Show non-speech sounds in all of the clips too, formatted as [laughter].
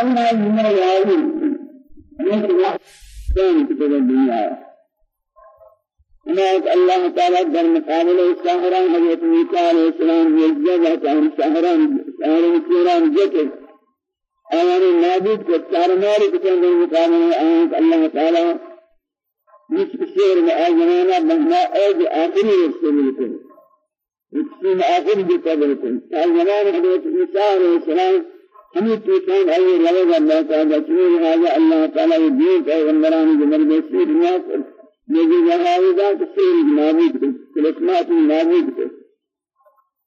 أنا من يعي من كان في الدنيا هناك الله تعالى در مقابل الساهران حضرت موسى عليه السلام يجب عن ساهران ساهران كيران جكر آيان نابد کو چارمار کتن در مقابل آیات اللہ تعالی نصف میں آجنانا مہما اج آخری رسول بالکل اقسیم آخری جتا بالکل آجنان حضرت عیسیٰ علیہ السلام ہمیں توفان آئے لگا اللہ تعالی چنین لہذا اللہ تعالی یہ دین پیغمبران جمر بسیر نیاز یہ جہاں ذات سیر نابد کو کلسمات نابد کو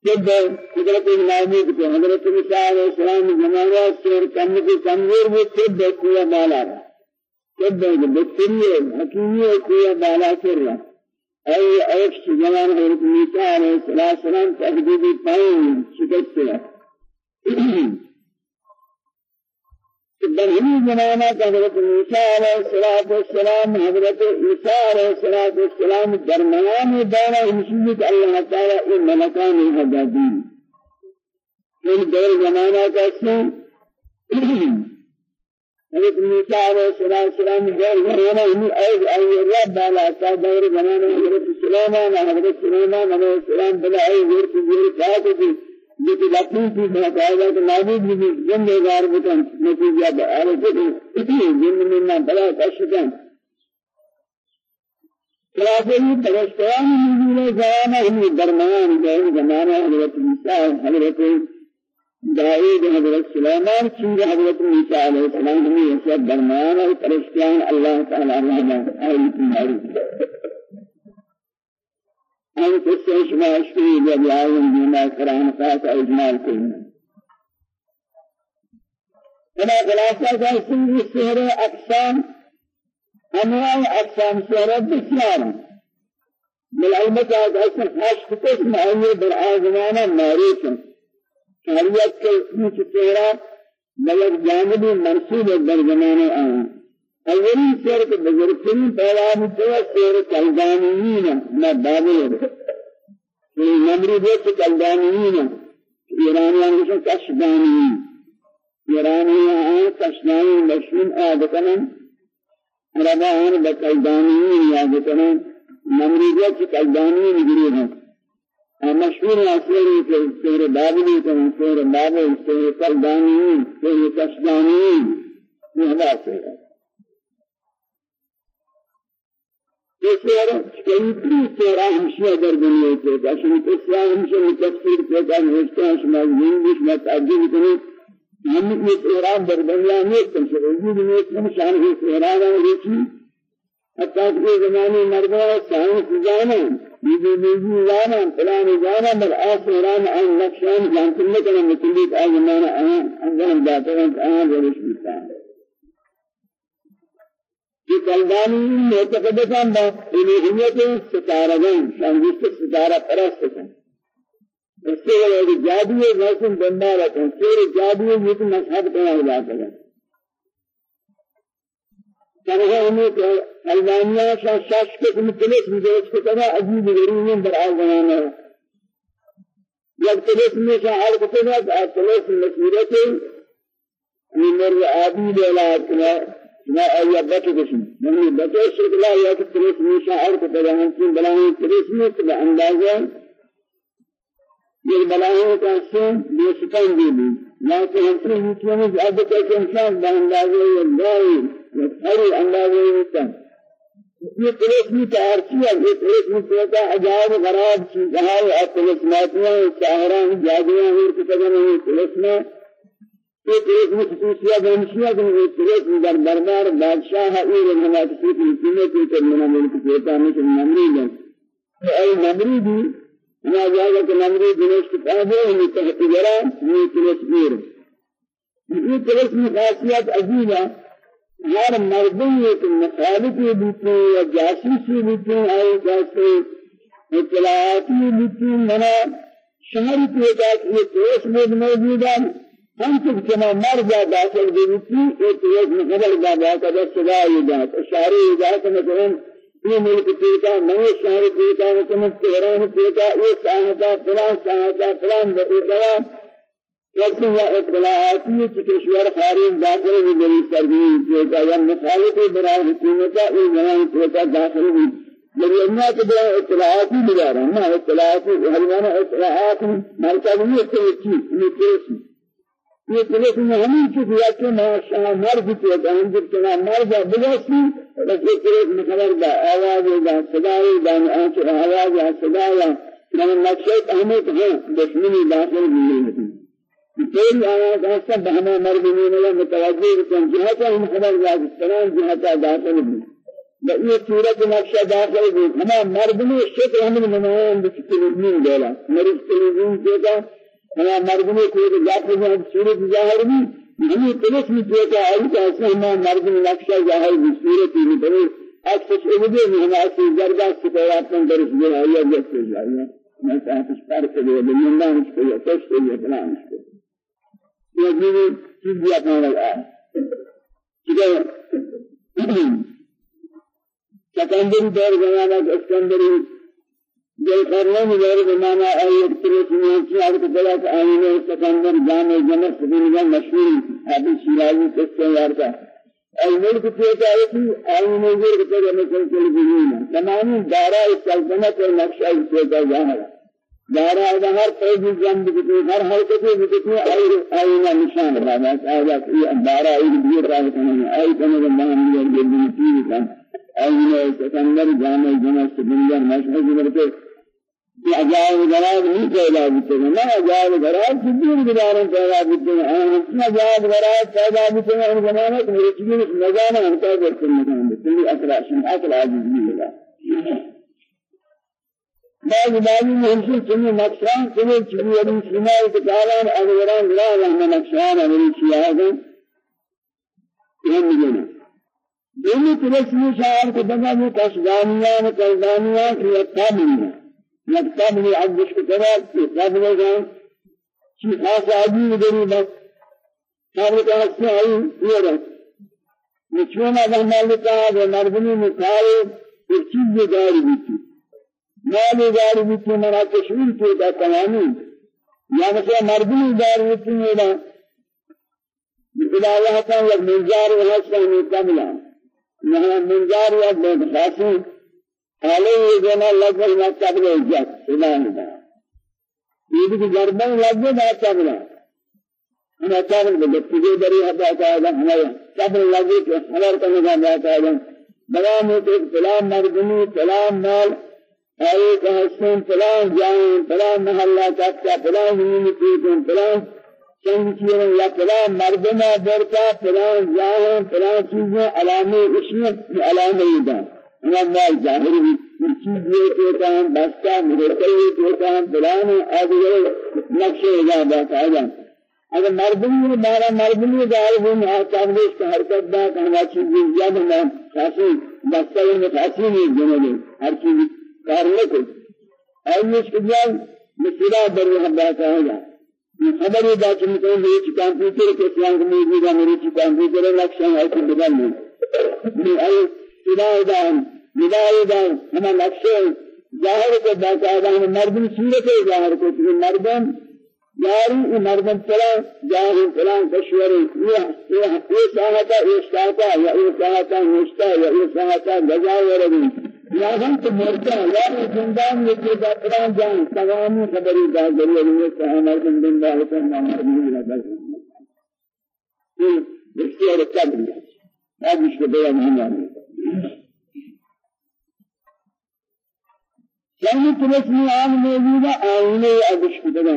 جب قدرت نابود کو حضرت عیسیٰ علیہ السلام زمانہ سیر کم کی کمزور وہ جب کویا بالا جب بکتری حکیمی کویا بالا کر رہا اي ایک زمان عیسیٰ علیہ السلام تحدیدی پائیں شکست ہے۔ بنی زمانہ حضرت موسیٰ علیہ والسلام حضرت عیسیٰ علیہ والسلام درمیان دورہ مسیحیت اللہ تعالی ان ملکان الحدادی ان دور زمانہ کا سن حضرت موسیٰ علیہ السلام دور زمانہ ان ایز ای رب علی تا دور زمانہ حضرت سلیمان حضرت سلیمان علیہ السلام بلا ای ورت ورت لیکن لکھنؤ کی باقاعدہ تو نابود بھی زندے دار بکن نتیجہ بارے سے جن میں نہ بڑا کشکن خلافی پرستان نزول زمانہ ہم درمیان گئے زمانہ حضرت عیسیٰ حضرت داؤد حضرت سلیمان چیر حضرت عیسیٰ علیہ السلام ہمیں یہ درمیان ہے پرستان اللہ تعالی رحمہ آئیت أن تستشفى شيء بيعين بما كرام خاص إجمال كلمة هنا خلاصة جالسين السهر أقسام أنواع أقسام سهر بسيارة. بالعلمة جالسين حشت قسم أي برعا زمانا ماريكا شهرية كيسي سهر بلد جانبي منصوب در زمانا آن. اولی سیر کے بزرگترین پیغام تو سیر کلدانیین نہ بابل یہ نمری دے کہ کلدانیین ایرانیان کو کشدانیین ایرانیان کشدانی مشہور عادتنا عربان بکلدانیین یادتنا نمری دے کہ کلدانیین گری ہیں مشہور اصلی کہ سیر بابلی کہ سیر بابل سیر کلدانیین سیر کشدانیین. یہ بات ہے بسیار ہے یہ کلدانی معتقدتان با الوہیت ستارگان شانگشت ستارہ پرست ہیں اس سے وہ جادوی موسم بندہ رکھیں سیر جادوی یہ مذہب کا علاقہ ہے تنہا ہمیں کہ البانیہ شاہ شاش کے مطلق مجھے اس کو کہا عجیب غریب در آل زمانہ ہے یک تلس میں شاہ آل کتنا تلس مسیرت یہ مر آبی لیلات ما أي بكتش من بكتش لا يكترس من شاعر كتبان في بلاهي ترس من بأندازة یہ بلاہوں کا سن بے سکن دی بھی لیکن ہم سے یہ میں اب تک انسان باندازے یہ لائی یہ ہر اندازے ہوتا یہ تلسمی تارچی ہے یہ تلسمی کا عجائب غراب. چیز ہے اور تلسماتیاں شاعران جادویاں اور کتابیں تلسمہ ایک ایک خصوصیت کہ وہ تریک در دربار بادشاہ ہے یہ منافقی کی حکومت کے من ملک دیتا ہے کہ نمری ہے تو اے نمری بھی نہ جائے کہ نمری دنش کی پاہے ہے تحت جرا یہ تریک پیر یہ تریک کی خاصیت عجیب ہے ہر مردوں ایک مخالفی بیتی یا جاسوسی بیتی ہے جیسے اطلاعاتی بیتی منا شہر کی ایک یہ تریک موجود ہے ہم تو جنا مر جا داخل دیتی ایک مقبل دا با کا صدا یہ دا اشارے یہ دا کہ مثلا یہ ملک پیتا نئے شہر پیتا حکومت تہران پیتا یہ فلان صاحبہ فلان. بہتا وقتی یا اطلاعاتی که کشور خارج داخل بھی بری سرگرمی کیتا یا مخالف برای حکومتا زمان کیتا داخل بھی بری انہا کے برای اطلاعاتی ملا رہا نا اطلاعاتی حلوانا اطلاعات مرکز نہیں ہے چیز یہ کیسی یہ پولیس میں ہمیں چیز یا کہ ماشاء مرد کے دان جب کنا مرد بگاسی رسے پولیس میں خبر دا آواز دا صدای دا آنچ آواز دا صدای من نقشے اہمیت ہے دشمنی داخل بھی تیری آیات ایسا بہما مردمین یا متوجہ کن جہتا ہم خبر راز سلام جہتا داخل بھی بئی صورت نقشہ داخل بھی ہما مردمی شکر ہم نمائن بچ تلوزین دیلا مریض تلوزین کہتا ہما مردمی کوئی جاتے ہیں صورت ظاہر بھی ہمیں پولیس میں کہتا آئی کہ ایسا ہما مردمی نقشہ ظاہر بھی صورت ہی بڑے اکسش عبدی میں ہما اسی زردہ سپیاتن درس دے آئیہ جیسے جائیہ میں چاہتا شکار کے لئے اس کو یا تشت کو یا فلان اس کو يجب تجي أثناء الآن كده سكندري دور قرنين دور زمانة أي اكترس نيوتي عرق بلاك آئینه سكندر جامع جمع سبيل مشهور أبي شيرازي قصة يارتا أي ملك تيتا آئتي آئینه دور كتير مثل كل جنين تمامي دارا السلطنة والنقشة تيتا جاهرة دارا هر قید جنب کی ہر حرکت کی اور آئینہ نشان بنا آیا کہ دارا ایک بھی راہ کرنے آئی کرنے کا نام یہ دل کی کا آئینہ سکندر جامع جمع سبندر مشہور کہ عجائب غراب نہیں پیدا ہوتے ہیں نہ عجائب غراب سبیر گزارن پیدا ہوتے ہیں ہم عجائب غراب پیدا ہوتے ہیں ان زمانے میں میری چیز نظام ہم کا کرتے ہیں کلی اکراشن اکراج بھی لگا بعض بعض مهمشی چنین نقشان چنین چنین ابن سینای کتابان اغیران لا رحمه نقشان ابن شیعادن یہ مجھے دینی ترسمی شاعر کو بنا میں کشدانیان کلدانیان کی یکتا ملنا یکتا ملی عبدش کو تراب کی قبل جان چی خاص عجیب دری بس قبل کا حصہ آئی یہ رہا نچونا بہنا لکا وہ مردمی مکھائے ایک چیز داری بیتی مال دار بیتی منا تشویر کی دا تمامی. یا مثلا مردمی دار بیتی میرا بلا اللہ یک منجار و حسن کاملا. یہاں منجار یا بہت خاصی حالی یہ جنا ما قبل عزت الہ دا یہ بھی گردن لگے دا قبل أنا قبل بلکہ دری حدا کا ہمارا قبل لگے کہ خبر کرنے کا جاتا ہے بلا میں تو فلان مردمی فلان مال آئے کہ حسن فلان جائیں فلان محلہ تکتا فلان زمین پیتن فلان چند چیزیں یا فلان مردمہ برتا فلان جائیں فلان چیزیں علامے اشیاء علامے دان ہم مال ظاہر بھی چیز یہ کہتا ہم بستا مرکل ہم آدھے نقشے ادا بات آ اگر مردمی مارا مردمی دار وہ کا حرکت دا کہ ہم چیز زیادہ ہم خاصی بستا میں خاصی نہیں جنگے ہر چیز کارنے کو ایس کجان مسئلہ در اللہ تعالی خبر یہ بات میں کہ یہ کمپیوٹر کے اسلام موجود ہے میری کمپیوٹر لکشن ہے کہ بدل نہیں میں ائی خدا دا خدا دا ہم لکشن ظاہر کو باقاعدہ ہم مردم صورت ظاہر کو کہ مردم یاری مردم چلا ظاہر فلان کشور یہ یہ ساہتا یہ یا یہ ساہتا نشتا یا یہ ساہتا گزا ورگی یادم تو مرتا یا زندان میں کے دفتران جان تمام خبری دا ذریعہ میں سہامر زندان دا ہے نام نہیں لگا یہ اختیار کر دیا اب اس کو بیان نہیں آنے یعنی ترسمی آن موجود آئینے ادش کدنا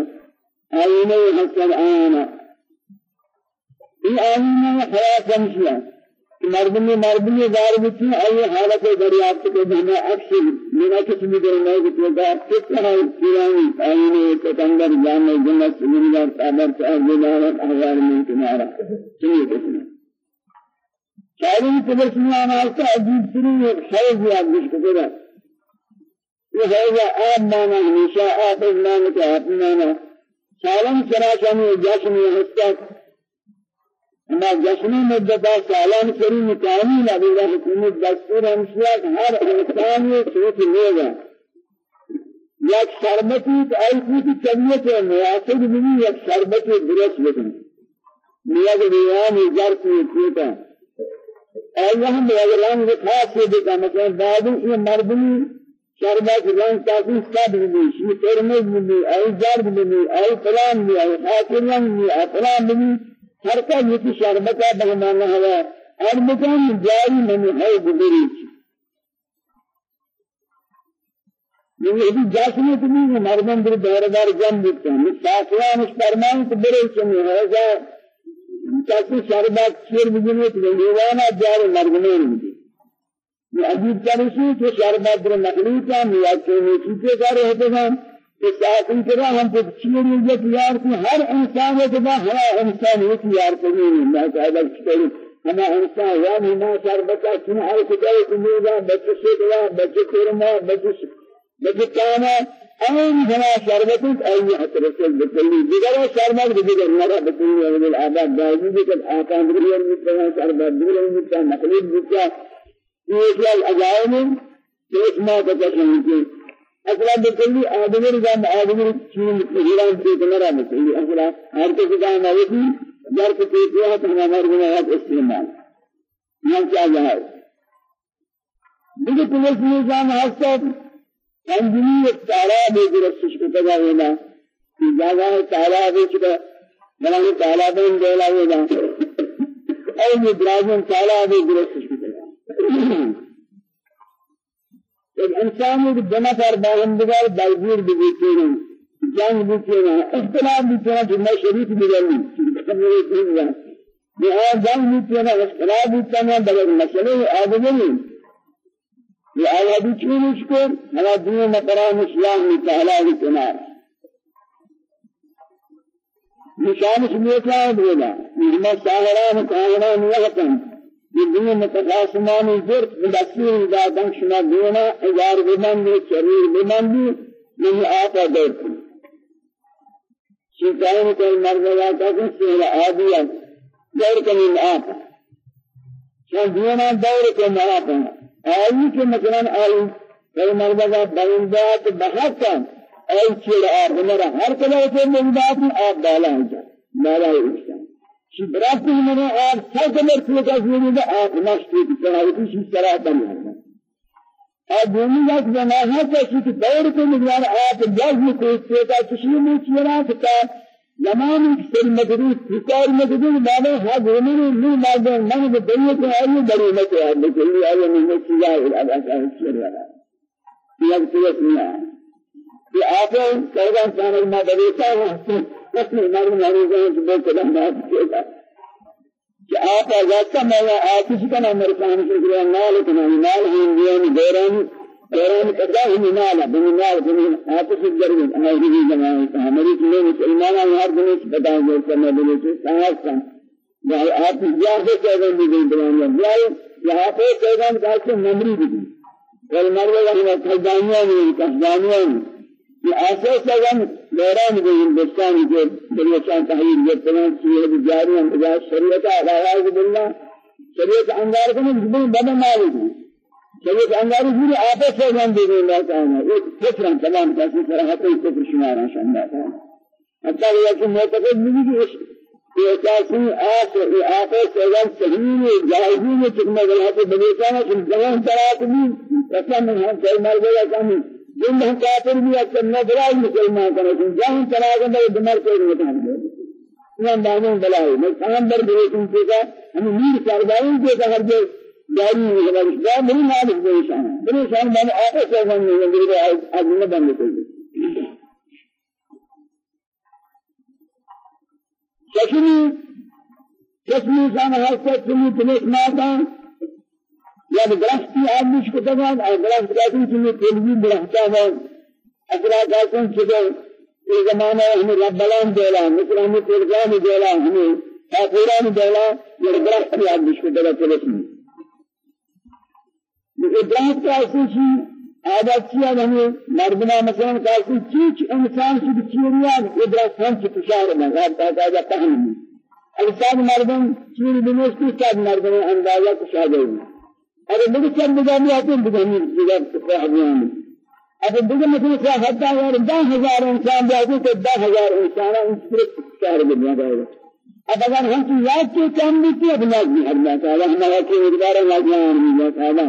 آئینے حسن آنا یہ آئینے حیات جمشیہ مردمی مردمی دار بچی آئی حالت دریافت کے ہمیں اکثر میرا کسی بھی دل نہیں کہ دا کس طرح پیرانی آئینے تکندر جانے جنت زمیندار قابر چاہر جلالت احوال میں کنارا چلیے کسنا شاعری تبسمی آنا آستا عجیب سری ایک حیض یاد بش کترا یہ حیض آب مانا ہمیشہ آب از مانا کہ آپ مانا سالم سراشانی جشن حسکا أما جشنی مدتا سالان کریم کامل ابھی حکومت دستور ہمشیا ہر انسان یہ سوچ لے گا یک شربتی که ای کوتی طبیعت مناسب بھی یک شربت درست بکن نیاز بیان ظرفی کوتا. ایہ ہم رنگ خاص سے دیکھا مثلا بعد یہ مردمی شربت رنگ کافی سب بھی یہ ترمز بھی زرد بھی ای فلان بھی ای خاطر رنگ بھی ای فلان بھی ہر کا یہ شربت بہمانا ہے اور مکان جاری نہیں ہے گزری یہ جاسم تو نہیں مردم در دوردار جان دیتے ہیں ساکوان اس فرمان کسی شربت شیر بجنے تو دیوانا جار مردمیں نہیں یہ عجیب چرسی کہ شربت در مخلوقا یا چنے چیتے کر رہتے ہیں کہ ساتھ طرح ہم کو چیر یہ تیار کی ہر انسان ہے کہ ہر انسان یہ تیار کرنے میں قاعدہ چھوڑی ہمیں انسان یا نہیں شربت کا چن ہر کو کہ بچے سے بچے تیرما بچے بجتانا أين هنا شربتك أي حتى رسول بكلي جدار شربت بجدار مرة بكلي من الآباد دائما بكل آكان بكلي المتنا شربت بكلي المتنا مخلوق بكا يشلا الأجاين كيف ما تكشفون أصلا بكلي آدمي رجال آدمي شيء مجرد في كنارا بكلي أصلا هر كذا كان هذا جار كتير هذا همارا هذا استعمال. ما كان جاهز بيجي كل شيء جام هذا انجلی تالاب درستش کو تگا ہونا کہ جگہ تالاب چکا. بلان تالاب ان دیلا ہونا اور یہ درازن تالاب درستش کو تگا جب انسان ایک جمع پر باہمدگار دلگیر بھی ہیں. جنگ بھی کینا اختلاف بھی کینا جمعہ شریف بھی جنگی بہار جنگ بھی کینا اختلاف بھی کینا بغیر مسئلے لآية بيچون اشكر هلا دين مقرام اسلام تعالى بكنار نشان سميتا بولا مهما ساهران كاهران وقتن الدين متقاسمان الجرد بلسين إذا دنشنا دونا إجار بمن دي شرير بمن دي من آتا دورت شيطان كل مرضى كن سيلا آديا دور من آتا شان دونا دور كن آتا آئی کے مثلا آئی کئی مرتبہ بندات بحق آئی چیڑ آب میرا ہر کلو سے مندات آپ بالا ہو جائے بالا ہو جائے شبرات میں نے آپ سب کمر سے کا زیری دا آپ نشتی کی طرح کی طرح بن جاتا اور دومی جات بنا ہے کہ دور کے نگران آپ جلد کو کا کسی نے چیرا کہ زمان سر مدرود فکر مدرود مانے ہا گونے نہیں مادے من کے دنیا کے آئے بڑے لگے ہیں لیکن یہ آئے نہیں ہے اللہ کا شیر والا یہ تو نہیں یہ آپ کہہ سان ما دیتا ہے اس میں مر مر گئے کہ بہت کلام بات کیا کہ آپ آزاد کا میں آپ کسی کا نام مرکان سے مال اتنا مال ہیں دین دوران قرآن قضا ہی نالا بنی نال بنی آپس الجرد آئیری جماعی ہماری چلے مسلمان ہر دن بتائیں گے کرنے بلے سے سانس کا جہاں آپ جہاں سے پیغام بھی گئی بلائیں گے یہاں پہ پیغام کہا سے نمری بھی گئی اور مرد اللہ خزانیاں نہیں خزانیاں یہ ایسے سگن دوران گئی ہندوستان کے بلوچان تحریر یہ تمام چیزیں جاری ہیں شریعت آغاز باللہ شریعت انگار کو نہیں بدن مالک جب انگاری پوری آپس سے جان دے اللہ تعالی ایک فکر تمام کسی طرح ہے کوئی فکر شمار ہے شان ہے حتى کہ معتقد نہیں کہ اس احساسی آس آپس سے جان صحیح جائزی میں چکنا گلا تو بنیتا ہے کہ جوان طرح بھی قسم ہم کوئی مر گیا کام جن ہم کافر بھی اکثر نہ بلائی مسلمان کرے جان طرح کے دمر کو نہیں بتا یہ دانوں بلائی میں کام در بے تم کا ہم میر کاروائیں کے ہر جو جاری نہیں ہے دا میری مالک دے شان میری شان میں آپ سے سن نہیں میرے آج میں بند کر دی شکری شکری شان حالت سے تمہیں ماتا یا درختی آدمی کو تگا اور درخت کہتے ہیں کہ تلوی درختا ہے أصلا کہتے ہیں کہ یہ زمانہ ہمیں رب بلان دیلا مثل ہمیں تلقان دیلا ہمیں کافران دیلا یہ درخت آدمی کو تگا چلے ادراک کا ایسی چیز عادت کیا ہمیں مردنا مثلا کاسی چیز انسان کی چیریا ادراک ہم کی تشار میں غیر تازہ پہن میں انسان مردن چیر بنوش کی سب مردن اندازہ کشا گئی اگر مجھے چند بجانی آتے ہیں بجانی بجانی بجانی اب دیگر مثل کیا حد ہزار دس ہزار انسان جاتے تو دس ہزار انسان ان صرف شہر میں جائے اب اگر ہم کی یاد کے کام بھی کیا بنا دی اللہ تعالی ہمارا کے ادارہ لاجان اللہ تعالی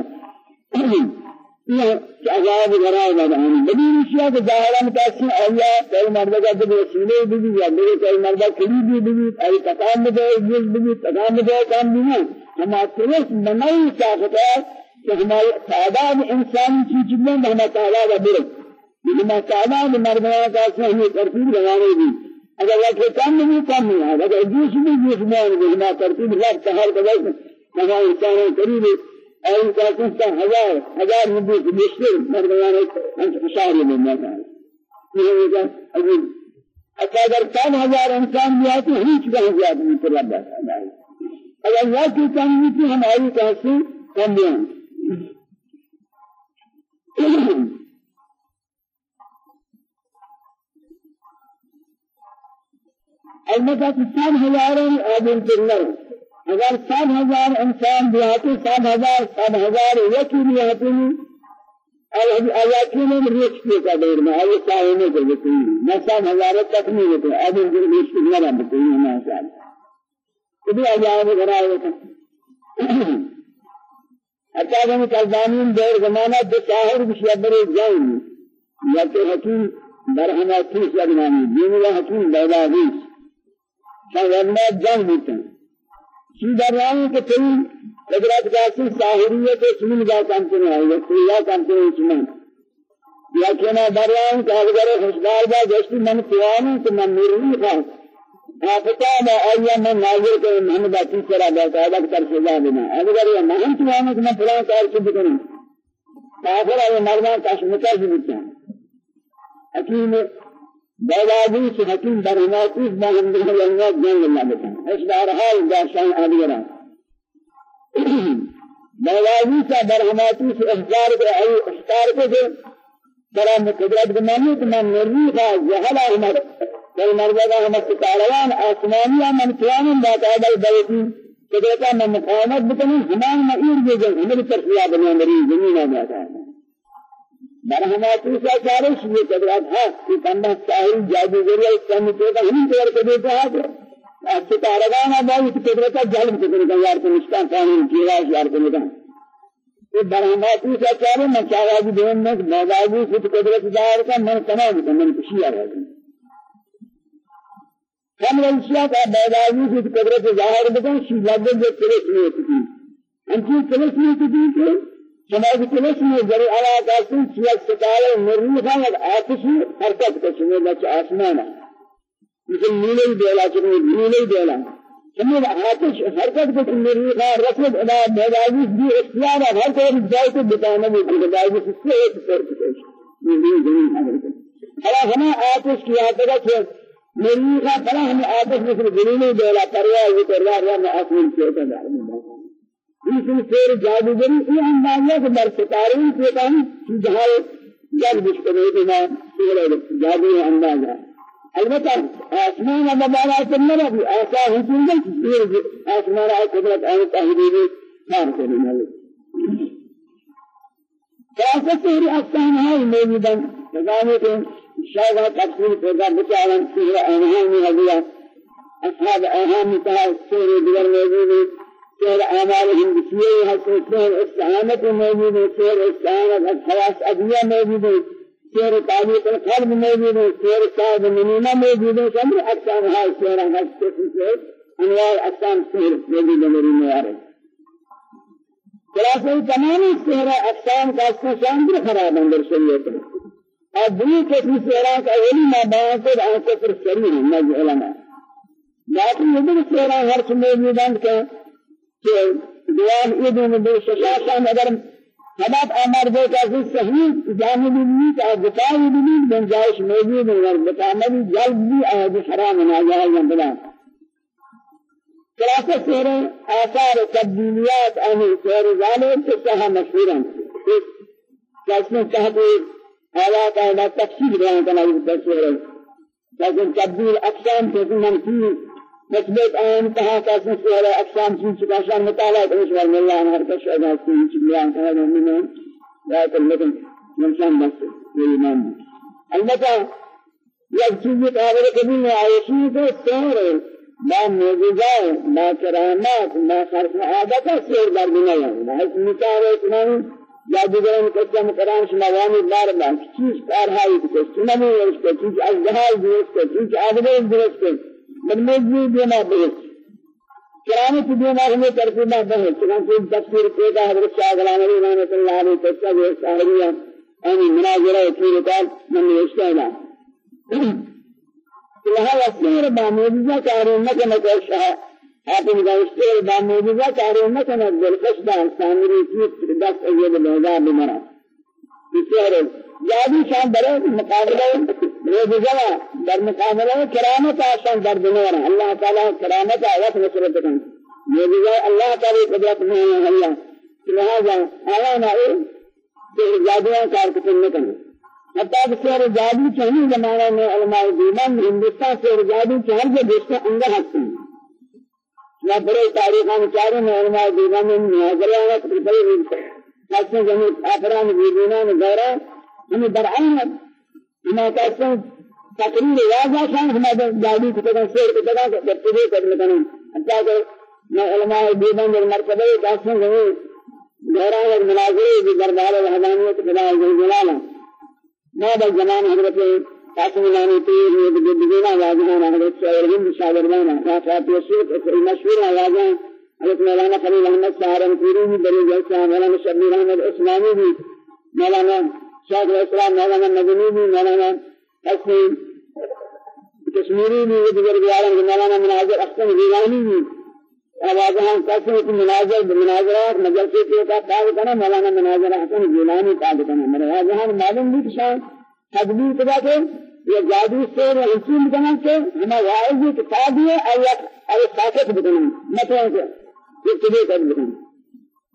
یہ عذاب غرائے بدان بدی اشیاء کے ظاہرہ متاثر اولیا کئی مردہ کا جب وسیلے بھی یا میرے کئی مردہ کلی بھی بھی ای تکام دے جس بھی تکام دے کام بھی ہے ہم اصلس منائی طاقت ہے کہ ہمارے تعداد انسانی چیز میں ہمارا تعداد بڑھ لیکن تعداد مردہ کا ہمیں ترتیب لگانے دی اگر وہ کہ کم نہیں کم نہیں ہے اگر جس بھی جس میں ہمارا ترتیب رکھ ہر قدر ہمارا إنسان قریب أي كان هزار هزار مدة بيشتري مردمان أنت إشارة من ما یہ ہے اگر اگر کم ہزار انسان بھی آتے ہیں ہیچ کہیں زیادہ نہیں کر رب اگر یہ کی کم نہیں تھی ہماری کیسے کم بھی البتہ سب ہزاروں آدم کرنا اگر سب ہزار انسان دیہاتی سب ہزار سب ہزار یکی دیہاتی ریچ کے کا دور میں آئے ساہنے کے لیے میں سب ہزار تک نہیں ہوتے اب آن کے ریچ کے نہ بتے ہیں میں سال کبھی آجائے غرائے ہوتا حتى أن كالبانين دور زمانة بشاهر بشيبر الجاين يأتي حكيم برهما تيس لغناني دين الله حكيم بيضا غيس فهمنا جنگ بيتن شی دریائیں کہ کئی قدرت جاسی ساہریت سمین جا کامتے ہیں یا کوئی یا کامتے ہیں سمین یا کہنا دریائیں کہ اگر خوشدار با جیسی من قیاموں تو من میرنی خواہ آفتا با آیا من ناظر کہ من باتی سرا بیتا ہے تر سزا دینا اگر یہ مہم قیاموں کہ میں فلان کار سے بکنوں کافر ہے مردان کاشمکہ سے بکتا حکیم بلادی سے حکیم برہماتی باہم دل اللہ جنگ اللہ بتا اس بارحال داشان آدھگرا [clears throat] بلادی سے برہماتی سے احجار کے ای اختار کے دے برا مقدرت بنانی تو من نرمی کا جہل أحمد. بل مرزا ہم ستاروان آسمانی من قیام باقاعدہ بیتی قدرتا من مقامت بکنی ہمان مئیر دے جن ہمیں ترفیہ بنا مری زمین آجاتا ہے برہماتی سے چارش یہ قدرت ہے کہ بندہ ساحل جادوگری کم تو کا ہم طور پہ دیتا ہے اچھا تارگان ہے اس قدرت کا جلب کرنے کا یار کو نشان قانون کیا یار کو نکال یہ برہماتی سے چارے میں چاہا بھی دین میں مزاجی سے قدرت ظاہر کا من تمام من خوشی آ رہا ہے ہم رشیا کا بیداری سے قدرت ظاہر بکن شی لگے جو تلس نہیں ہوتی ہم کی تلس نہیں ہوتی شمال کلس میں جری علا کاسن چیز ستارے مریخ ہیں آتشی حرکت کو شمال بچ آسمان مثل نیلے دیلا چکنے نیلے دیلا شمال آتش حرکت کو مریخ ہے رسد ادا بیدازی بھی اختیار ہے ہر کوئی جائے تو بتانا بھی بیدازی سے سے ایک فرق ہے نیلے حرکت ہلا ہمیں آتش کی ہے مریخ ہے بڑا ہمیں آتش مثل نیلے دیلا پرواز کر رہا ہے آسمان سے ہوتا لیکن پھر جادوگری یہ اندازہ کہ در ستاروں کے کام جہاں یاد مشکل ہے کہ پورا جادو اندازہ البتہ آسمان و مبارات اللہ بھی ایسا حکم ہے کہ آسمان آئے قدرت آئے تحریری کام کرنے والے فأسا سہری اکتان ہے موجوداً. نظامے کے شاید تفصیل پیدا بچاوان سہر اہم أصحاب اہم تہا سہر دیگر موجود سير أعمالهم بسيئة سير استعانة موجود سير استعانة الخواص أدوية موجود سير تعليق القلب موجود سير صاحب منونة موجود سمر أقسام هاي سير هاي سير أنواع أقسام سير موجود میری معارف خلاصہ تمام سیرہ اقسام کا استشان بھی خراب اندر شریعت ہے۔ اور دوی قسم سیرہ کا اولی مابعان کو آنکھوں پر شریع مجھ علماء لیکن یہ بھی سیرہ ہر موجودان کا کہ دیوان ابن بے ششاشان اگر حباب آمار دے کا صحیح جانبی بھی کا دفاعی بھی گنجائش موجود ہے اور بتاملی جلد بھی آج حرام ناجائز بلا خلاصہ سیر آثار تبدیلیات آنی سیر ظالم سے سہا مشہورا کیسے کہتے حالات آئے تفصیل بیان کرنا یہ ہے لیکن تبدیل اقسام سے منفی نسبت آن کہا کہ اس سورہ اقسام چیز چکا شان مطالعہ کرنے والے میں اللہ ہر کس ادا کی چیز بیان کرنے میں لا تلکن من شان بس ایمان البتہ یک چیزی قابل قبول ہے آیشی تو سہر ہے ما معجزہ ما کرامات ما خرف عادت سیر در بنا ہے اس مثال ہے جادوگران قسم قرآن شنوانی بار بار چیز کار هایی که سنمی است چیز از جهال درست چیز آدمی درست مرموزی دینا درست کرامه کی دینا ہمیں ترتیبہ بہت چنانچہ تفسیر پیدا حضرت شاہ غلام علی رحمۃ اللہ علیہ قصہ جو ساحریہ یعنی مناظرہ کی رکال من اشتہلا لہذا سیر با معجزہ کاروں نہ کہ شاہ حاکم داشته با موجزه کاری نکنه دلکش دار سامری کی دست ایه بلوزا بمرا بسیار جادی شان در مقابله موجزه در مقابله کرامت آشان در دنیا الله تعالی کرامت آیات نصرت کن موجزه الله تعالی قدرت میں اللہ لہذا آیا نہ کہ جادیاں کار کتن نہ کرنا حتى بسیار جادی چاہیے زمانہ میں علماء دیمان ہندوستان سے جادی چاہر جو دوسرے انگا ہستے ہیں یا بڑے تاریخان چاروں میں علماء دیوان میں مناظرہ ہے تو بڑے کہتے ہیں جنہیں افران دیوانان غیرہ ہمیں برعین ہمیں کہتے ہیں تقریر واضح شان ہمیں جادی کی طرح سیر کی طرح تبتدی کرنے کرنے حتیٰ کہ میں علماء دیوان میں مرتبہ کہتے ہیں جنہیں غیرہ اور مناظرے بھی دربار الحضانیت خدا جلالہ ما بل زمان حضرت قاسم لانی تیر یہ دینا واجبان حضرت شاعر ہند شاگردان خاصات یسوع کوئی مشہور واجبان حضرت مولانا خلیل أحمد سہارنپوری بھی بڑے جلسہ مولانا شبیر أحمد عثمانی بھی مولانا شاہ الإسلام مولانا مدنی مولانا حسین کشمیری بھی دیگر بیارن مولانا مناظر احسن کہ مناظر مولانا مناظر احسن گیلانی قائد کرنا معلوم بھی کہ شان تدبیر کہ یہ جادو سے رسول بنا کے ہمیں واعظ کتاب ہے اور اور ساکت بنا مطلب کہ یہ کر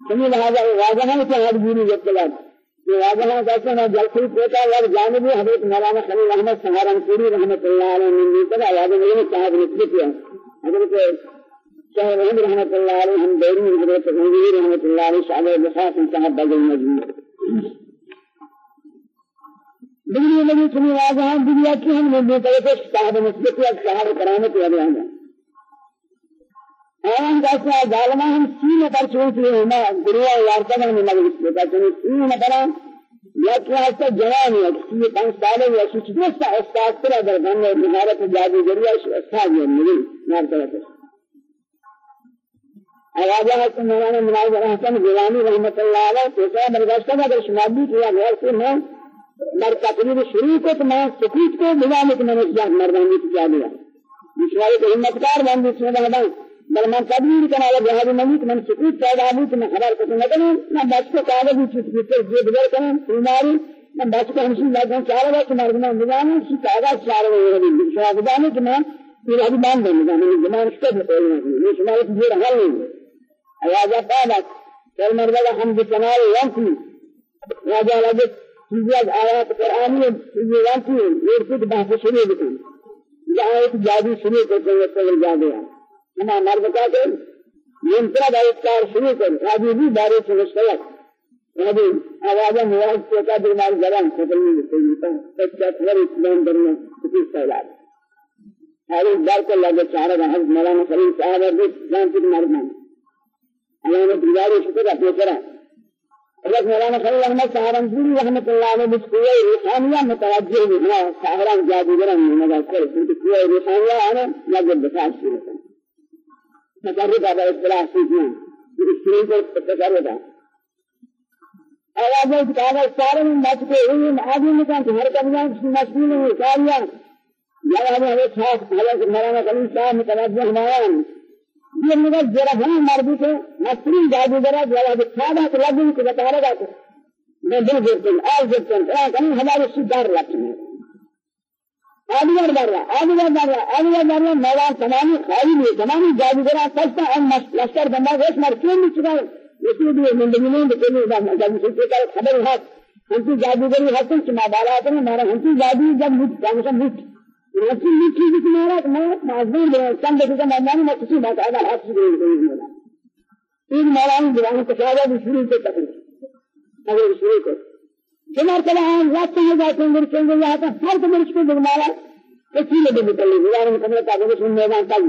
لہذا ہے کہ جب یہ واضح ہے کہ نہ جلسی پیتا اور جانب حضرت مولانا خلیل احمد سہارنپوری رحمۃ اللہ علیہ نے کہا واضح ہے کہ صاحب نے کیا حضرت شاہ رحمت رحمۃ اللہ علیہ ہم دیری حضرت رحمۃ اللہ علیہ شاہ بخاف صاحب بدل مجموع دنیا میں تمہیں واضح دنیا کی ہم نے طرف صاحب نسبت صاحب کرامت یا بیان ہے آن جیسا ظالمہ ہم سین پر چونتے ہیں نا گروہ وارتنا میں مجلس میں کہتے ہیں سین پر یا کیا ہے جوان ہے کسی پانچ سال یا کچھ دوستا استاد پر اگر بن ہے مہارت جادوگری ہے استاد ہے مجھے نار طرف سے آواز ہے کہ مولانا مناظر حسن گیلانی رحمت اللہ علیہ سب برداشت کا اگر شمالی کیا غیر سے میں در تقریر شروع کو تو میں سکوت کو بجانے کہ میں نے جان مردانی کی جا لیا مشوارے کو ہمتکار بندی سنے بہدا بل میں تدبیر کرنا لگا جہاد نہیں کہ میں سکوت پیدا ہوئی کہ میں خبر کو نہ کروں میں بس کو کاغذ بھی چیز کی یہ بدل کروں بیماری میں بس کو ہمشی لگا چار بار کہ مردنا بجانے کی کاغذ چار بار ہے مشوارے بجانے کہ میں پھر ابھی باندھ دیں بجانے زمان اس کو بتائی نہیں یہ شمارے کی جیر حل نہیں آوازہ قالت کل مردہ حمد کنار ینسی راجہ لگت چیزیں آیات یہ بحث یہ آیت جادو کر کے سوال ہمیں مرد کا کہ یہ انترا دائتکار شروع کر راجی بھی بارے سے مشترک راجی آوازہ مواز سے کا درمال زبان ختم نہیں ہوتا سچا خبر اسلام درنا کسی سوال ہر دار کو لگے چارہ حضرت مولانا خلیل صاحب اور جان کی مردان اللہ نے دیوارے شکر اپنے کرا حضرت مولانا خلیل أحمد سہارنپوری رحمت اللہ علیہ مجھ کوئی روحانیہ متوجہ ہوا سہارن جادوگران میں مدد کرے کیونکہ کوئی روحانیہ آنا مجد بخاش کی رکھا تقرر کا بہت بڑا سیکھنا اس سرین کو تقرر کا آوازیں کتابہ سارے میں مچ کے ہوئی آدمی نے کہا کہ ہر کبھی مشغول ہے کاریاں یا ہمیں خاص حضرت مولانا خلیل صاحب متوجہ ہمارا یہ مگر جرا ہم مردی کے مسلم جادوگرا جواب کھادا تو لگی کہ بتا رہا تھا میں دل گرتے آج گرتے ہیں ہمارے سدار لگتے ہیں آدیار بار رہا آدیار بار رہا مولا تمامی خالی بھی تمامی جادوگرا سجتا ہم لشکر بندہ گوش مر کیوں نہیں چکا ہے۔ اسی لیے زندگی میں بکلی جب سے کا خبر ہے ہم کی جادوگری حسن چما بالا آتے ہیں ہمارا ہم کی جادو جب مجھ جانسا مجھ رسول نے چیز تمہارا میں معذور ہے چند دفعہ میں میں نے کسی بات آدھا ہاتھ سے دے دیا۔ تین مولانا دیوان کو سارا بھی شروع سے تک اگر شروع کر جمار كلا عام لا تنجي جاتے ہیں مرچیں گے یہاں کا ہر تو مرچ کو دگمارا کسی لے دے بکلی یار مکمل کابل سن میدان کل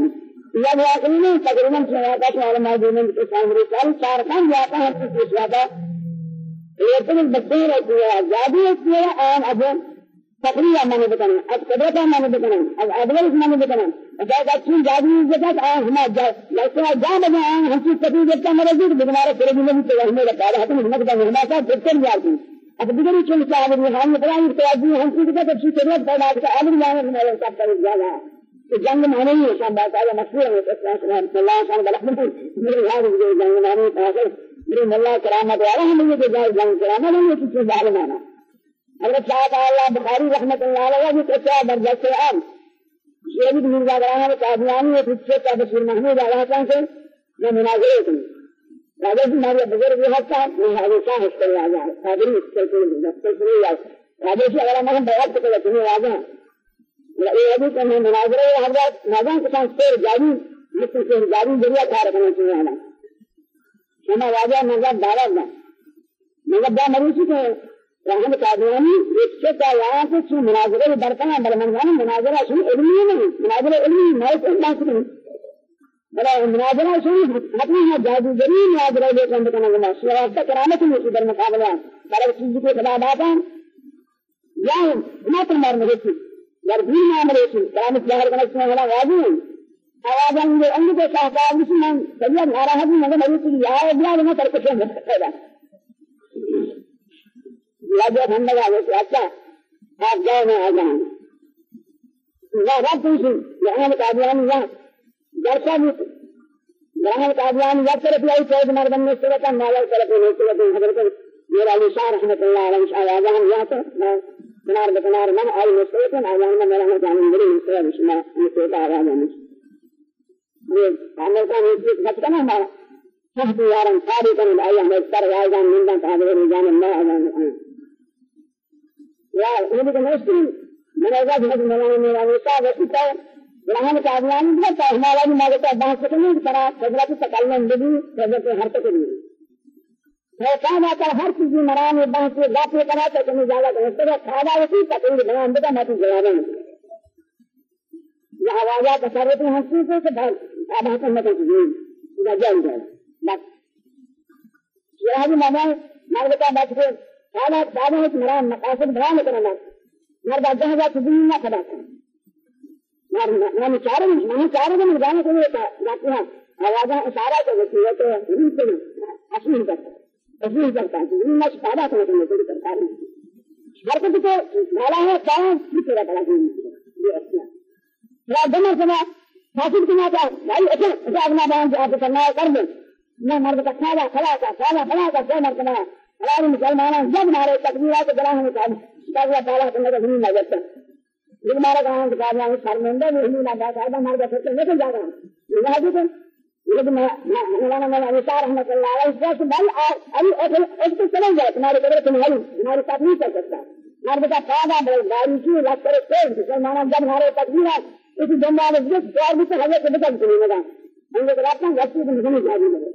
یا وہ آخری نہیں تقریباً سنا کا شمال مہدین کے سامنے چار چار کام جاتا ہے تو کچھ جاتا لیکن بچے رہتی ہے آزادی ہوتی ہے عام اب تقریر مانے بتانا اب قدرت مانے بتانا اب ادول مانے بتانا اگر اچھی جادو جگہ آن ہم جا لگتا ہے جا بجا آن ہم کی تقریر جبتا مرے بھی بنارے پھر بھی نہیں تو ہمیں لگتا ہے ہم ہمت کا ہمارا کا پھر جاتی اب دیگر چل صاحب نے ہم بتائیں کہ آج ہم کی جگہ تفصیل قدرت پیدا کر عالم جانے ہمارے ساتھ کر دیا تو جنگ مانے ہی شان بات ہے مشہور ہے اسلام سبحان اللہ شان برحمت میرے یاد ہے جنگ مانے پاس میرے اللہ کرامت والا ہم یہ جنگ کرامت ہم یہ چیز ظالم ہے حضرت صاحب اللہ بخاری رحمت اللہ علیہ بھی کہتا ہے درجہ سے اب شیخ مرزا گرانا و قادیانی و خود سے تبشیر محمود علیہ السلام سے میں مناظرے کی جی ہمارے بزرگ یہ حصہ میں ہمیشہ حصہ کر رہا ہے قادری اس سے کوئی دفتر سے نہیں آیا راجہ جی اگر ہم بیعت کرتے تمہیں راجہ یہ ابھی کہ میں مناظرے حضرت نازان کے ساتھ سے جاری مثل سے جاری ذریعہ کھا رکھنا چاہیے ہمیں شما راجہ نظر دارا مگر دا مریضی کے رحمت قادیانی اس سے کیا یہاں سے چھ مناظرے برتنا برمنگان مناظرہ شروع علمی نہیں مناظرہ علمی نہیں تو بات نہیں بلا مناظرہ شروع حتمی ہے جادوگری مناظرہ لے کر بتنا گنا شرافت کرامت میں در مقابلہ بڑا چیز کے خدا باتا یا نہ تو مر مجھے تھی یار بھی نہ مرے تھی کرامت ظاہر کرنا سے والا واجب ہے آواز انگے انگے کے صاحب مسلمان سید ناراض مگر مری تھی یا یا نہ کر کے پیدا لگے ہم لگا وہ اچھا آپ جاؤ میں آ جاؤں نہ رب پوچھیں یہاں قادیان یا جرسا بھی یہاں قادیان یا طرف لائی چود مردم نے سورت مالا طرف نے سورت حضرت میرا علی شاہ رحمت اللہ علیہ شاہ آجان یا تو میں کنار بکنار من آئی مسئلت آجان میں میرا جانن بری مسئلہ بشما مسئلت آجان یہ عمل کا مسئلت بچ کنا ہمارا سخت یارن ساری آئی ہمیں سر آجان مندان تابر جانن میں آجان يا نبي المسلم من أجل هذا الملان من الوساء وسيطة رحم كابلان بلا همارا بھی ماغتا بہت سکنے کی طرح حضرت تکلم بھی حضرت حرکت بھی فیصان آتا ہر چیز مران میں بہت سے بات کرا تو کمی زیادہ کرتے ہیں کھانا اسی تقریر بنا اندر میں تو جواب نہیں یہ آوازات تصرف ہنسی سے بہت آبا کا مدد دی یہ جان جائے بس یہ ہے مانا ماغتا بچ کے هذا هذا مرام مقاصد بيان کرنا مرد جہاں تدین نہ کھڑا مر میں چارے میں چارے میں جانے کے لیے جاتے ہیں آواز اشارہ تو ہوتی ہے تو نہیں سے اصل کرتا اصل کرتا ہے نہیں مش پیدا کرنے کے لیے کرتا ہے ہر کو تو بھلا ہے کہاں کسی طرح بڑا یہ اصل ہے دمر سنا حاصل کرنا تھا بھائی اچھا اچھا اپنا بیان جو آپ کرنا ہے کر دیں میں مرد کا کھانا کھلا کا کھانا کھلا کا کیا مرد ہمارے مسلمان جب ہمارے تکبیرات بڑا ہونے کا کیا تعالیٰ کرنے کا نہیں لگتا لیکن ہمارا کہاں کہ کہا جائے شرمندہ نہیں ہونا چاہتا ہے ہمارے بچے سے لیکن جا رہا ہوں یہ حدیث ہے لیکن مولانا مولانا نثار رحمۃ اللہ علیہ اس سے بھائی ابھی ایک تو چلے جائے تمہاری قدر تمہاری ہمارے ساتھ نہیں چل سکتا ہمارے بیٹا فائدہ بڑھ گاڑی کی لگ کرے تیز مسلمان جب ہمارے تکبیرات اسی جمعہ میں جس دور بھی تو حضرت بدل چلی لگا ہم لوگ رات میں غلطی کو نہیں جاری لگے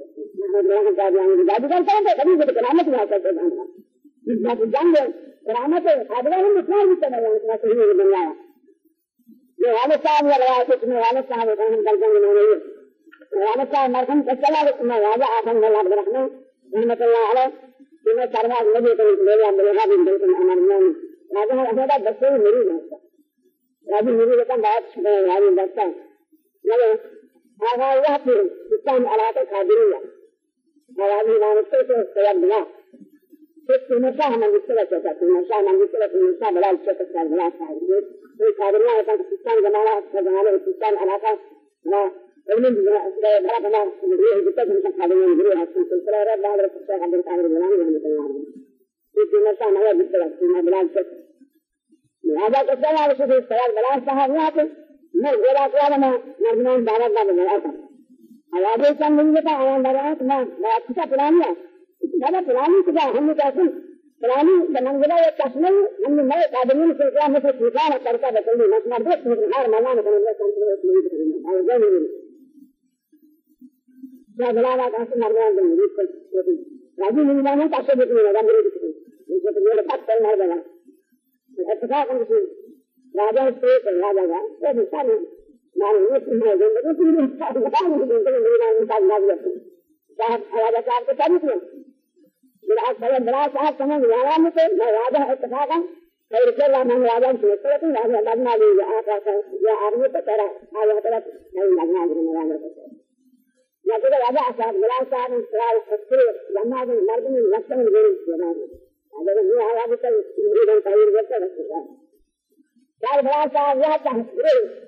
جادوگر کرتے کبھی بھی کرامت نہ کرتے جاننا جان لے کرامت آدمی ہم اتنا بھی کرنا اتنا صحیح نہیں بن رہا یہ والد صاحب یا رہا کہ تمہیں والد صاحب ہم میں نہیں والد صاحب مرحم کا چلا گیا تمہیں راجا آسان اللہ الرحمن رحمت اللہ علیہ تمہیں سرواز لگے تو میرے الوهاب بن بلکن أمر میں راجا أحمد بچے میری بات راجا میری رقم بات راجا بچہ مگر هذا يأتي بكم على قادرية هذه لا نستطيع سيبنا في نشاه من مثلا چکت نشاه من مثلا نشاه بلا چکت سر بلا صاحب یہ قادریاں ہوتا ہے سلطان زمانہ زمانہ سلطان علاقہ نا علم بنا اسرائیل بلا بنا یہ جتنا ہم قادریاں گرے ہیں سلسلہ رہا بعد رسول اللہ عبد القادر جنانی ہم تیار ہیں یہ نشاہ نہ مثلا سنا بلا چکت لہذا کہ سوال سے سوال بلا صاحب یہاں پہ میں گورا کو میں مرنے دعوت دا بنا تھا اور ابھی سن نہیں تھا ہمارا میں میں اچھا پلان ہے दादा पुरानी किता हमने कैसे पुरानी मंजिला या चश्मे हमने नए आदमी से क्या मुझे स्वीकार करता बदल में मत मार दे तुम हार माना ना करना कम से कम नहीं करना और जाने नहीं क्या बलावा का से मार देना मुझे कुछ राजू नहीं मानो तो सब देखने लगा मेरे को मुझे तो मेरे पास चल मार देना अच्छा कौन से राजा से राजा का तो निशान मानो ये तुम लोग मतलब तुम लोग बता दो तुम लोग मेरे नाम निकाल लाओ साहब राजा साहब को चालू किया بالعكس بلا صاحب كمان يا مثل ما هذا اتفاقا خير كلا من هذا سوى لكن هذا بدنا لي آخر يا أرمي ترى هذا ترى ما بدنا من هذا لكن هذا أصاب بلا صاحب سؤال تفسير لما هذا مرد من نفسه من غير السلام هذا من هذا بس يريد أن تغير بس قال بلا صاحب يا تفسير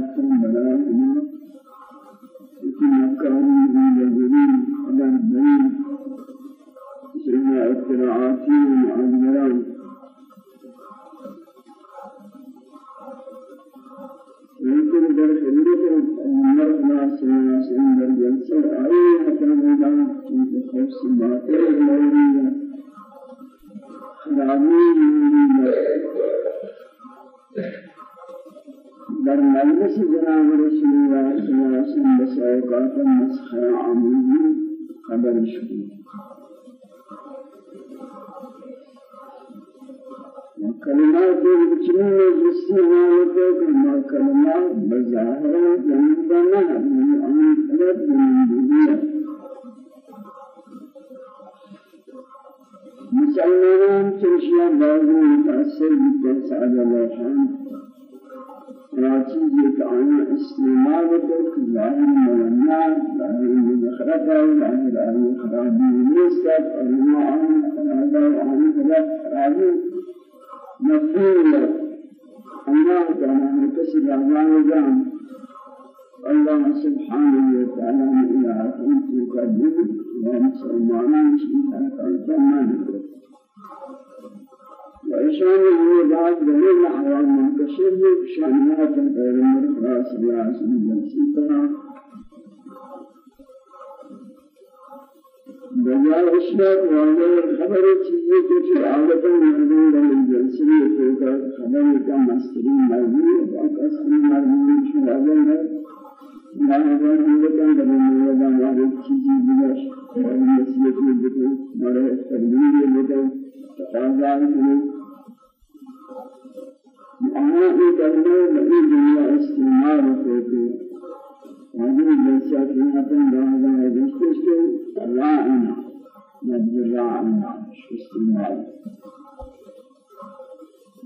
සම්පූර්ණ කරගන්නවා کا خبر کا مستری مرضی ہے کا مرضی کی واضح ہے یا اگر ہم لوگ کا بننے والا ہمارے چیزیں بلاش اور نصیحت میں دیکھو ہمارے تربیت میں دیکھو تقاضا ہے أنا أتكلم بني دنيا استعمار كوتي هذه الجلسة فيها تنبه جلسة راعنا نبي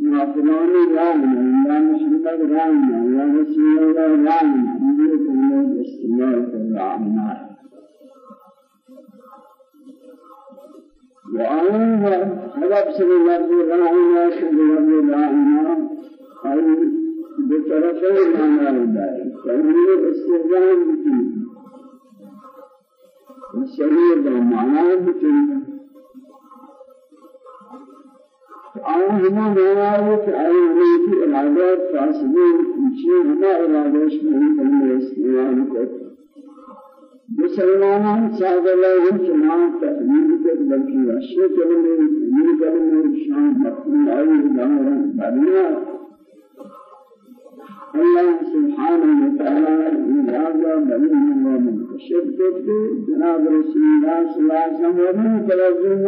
راعنا استعمار يا فلان راعنا يا مشرك راعنا يا رسول الله راعنا هذه كلمة استعمار راعنا وأنا هذا بسم الله راعنا شكرا راعنا أي بطرفي معنى الدائم فإنه استخدام بكل الشرير بمعنى بكل آن هما معنى کہ آئے کی ارادات فاسدین پیچھے ہما میں کرتے شان مقبول آئی دارا بنیاد الله سبحانه وتعالى إجازة بلين ومنتشر كتب جناب رسول الله صلى الله عليه وسلم ومن تلازم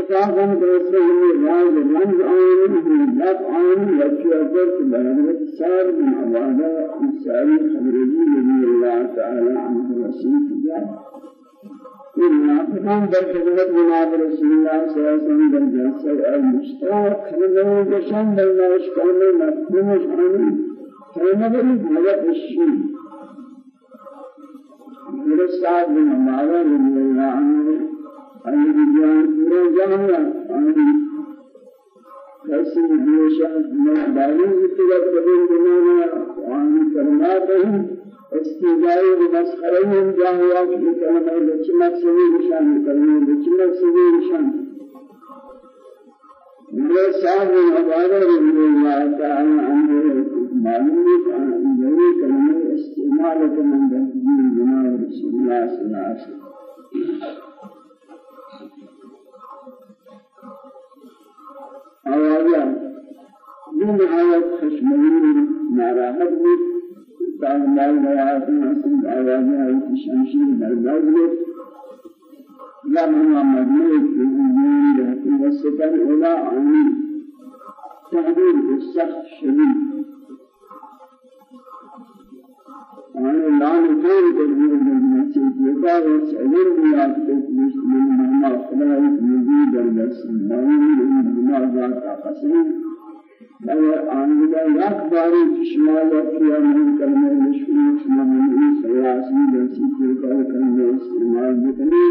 وكشن شيء اتفاقا برسول الله رمز آئین لب آئین لکی اکبر بلغت سار من عبادة إسرائيل خبرجي نبي الله تعالى عنه رسول الله المنافقان در خدمت جناب رسول الله صلی الله علیه وسلم در جلسه المشتاق خدمت بشان در ناشکان مفهوم شانی فرمودن حالت الشی درستاد بن عمارة رضي الله عنه أن رجال پورا جانا أن كسر جوشا من دارين اتجاه قبل بنانا وأن كلماتهم استیزای و مسخره هم جاهیا که کلمه بچه مقصدی بشن کلمه بچه مقصدی بشن یہ صاحب عبادہ رضی اللہ تعالی عنہ معلوم ہے کہ یہ کلمہ استعمال کرنے کے جناب رسول اللہ صلی اللہ علیہ وسلم آوایا یہ نہایت خوشمگی ناراحت بھی كان مال نوازي حسن آوازي هاي شمشير بالبازل لا من مدنيك في الدين لكن والسكن أولى عني تهدير السخط شديد أنا لا نقول تدبير من سيدنا وسألين بيات تكليش من ما خلاه يزيد البس ما يريد ما ذات قسم اگر آنگا یک باری شمال کیا من کلمہ مشکل شما من درسی کے کار کرنے استعمال بکنی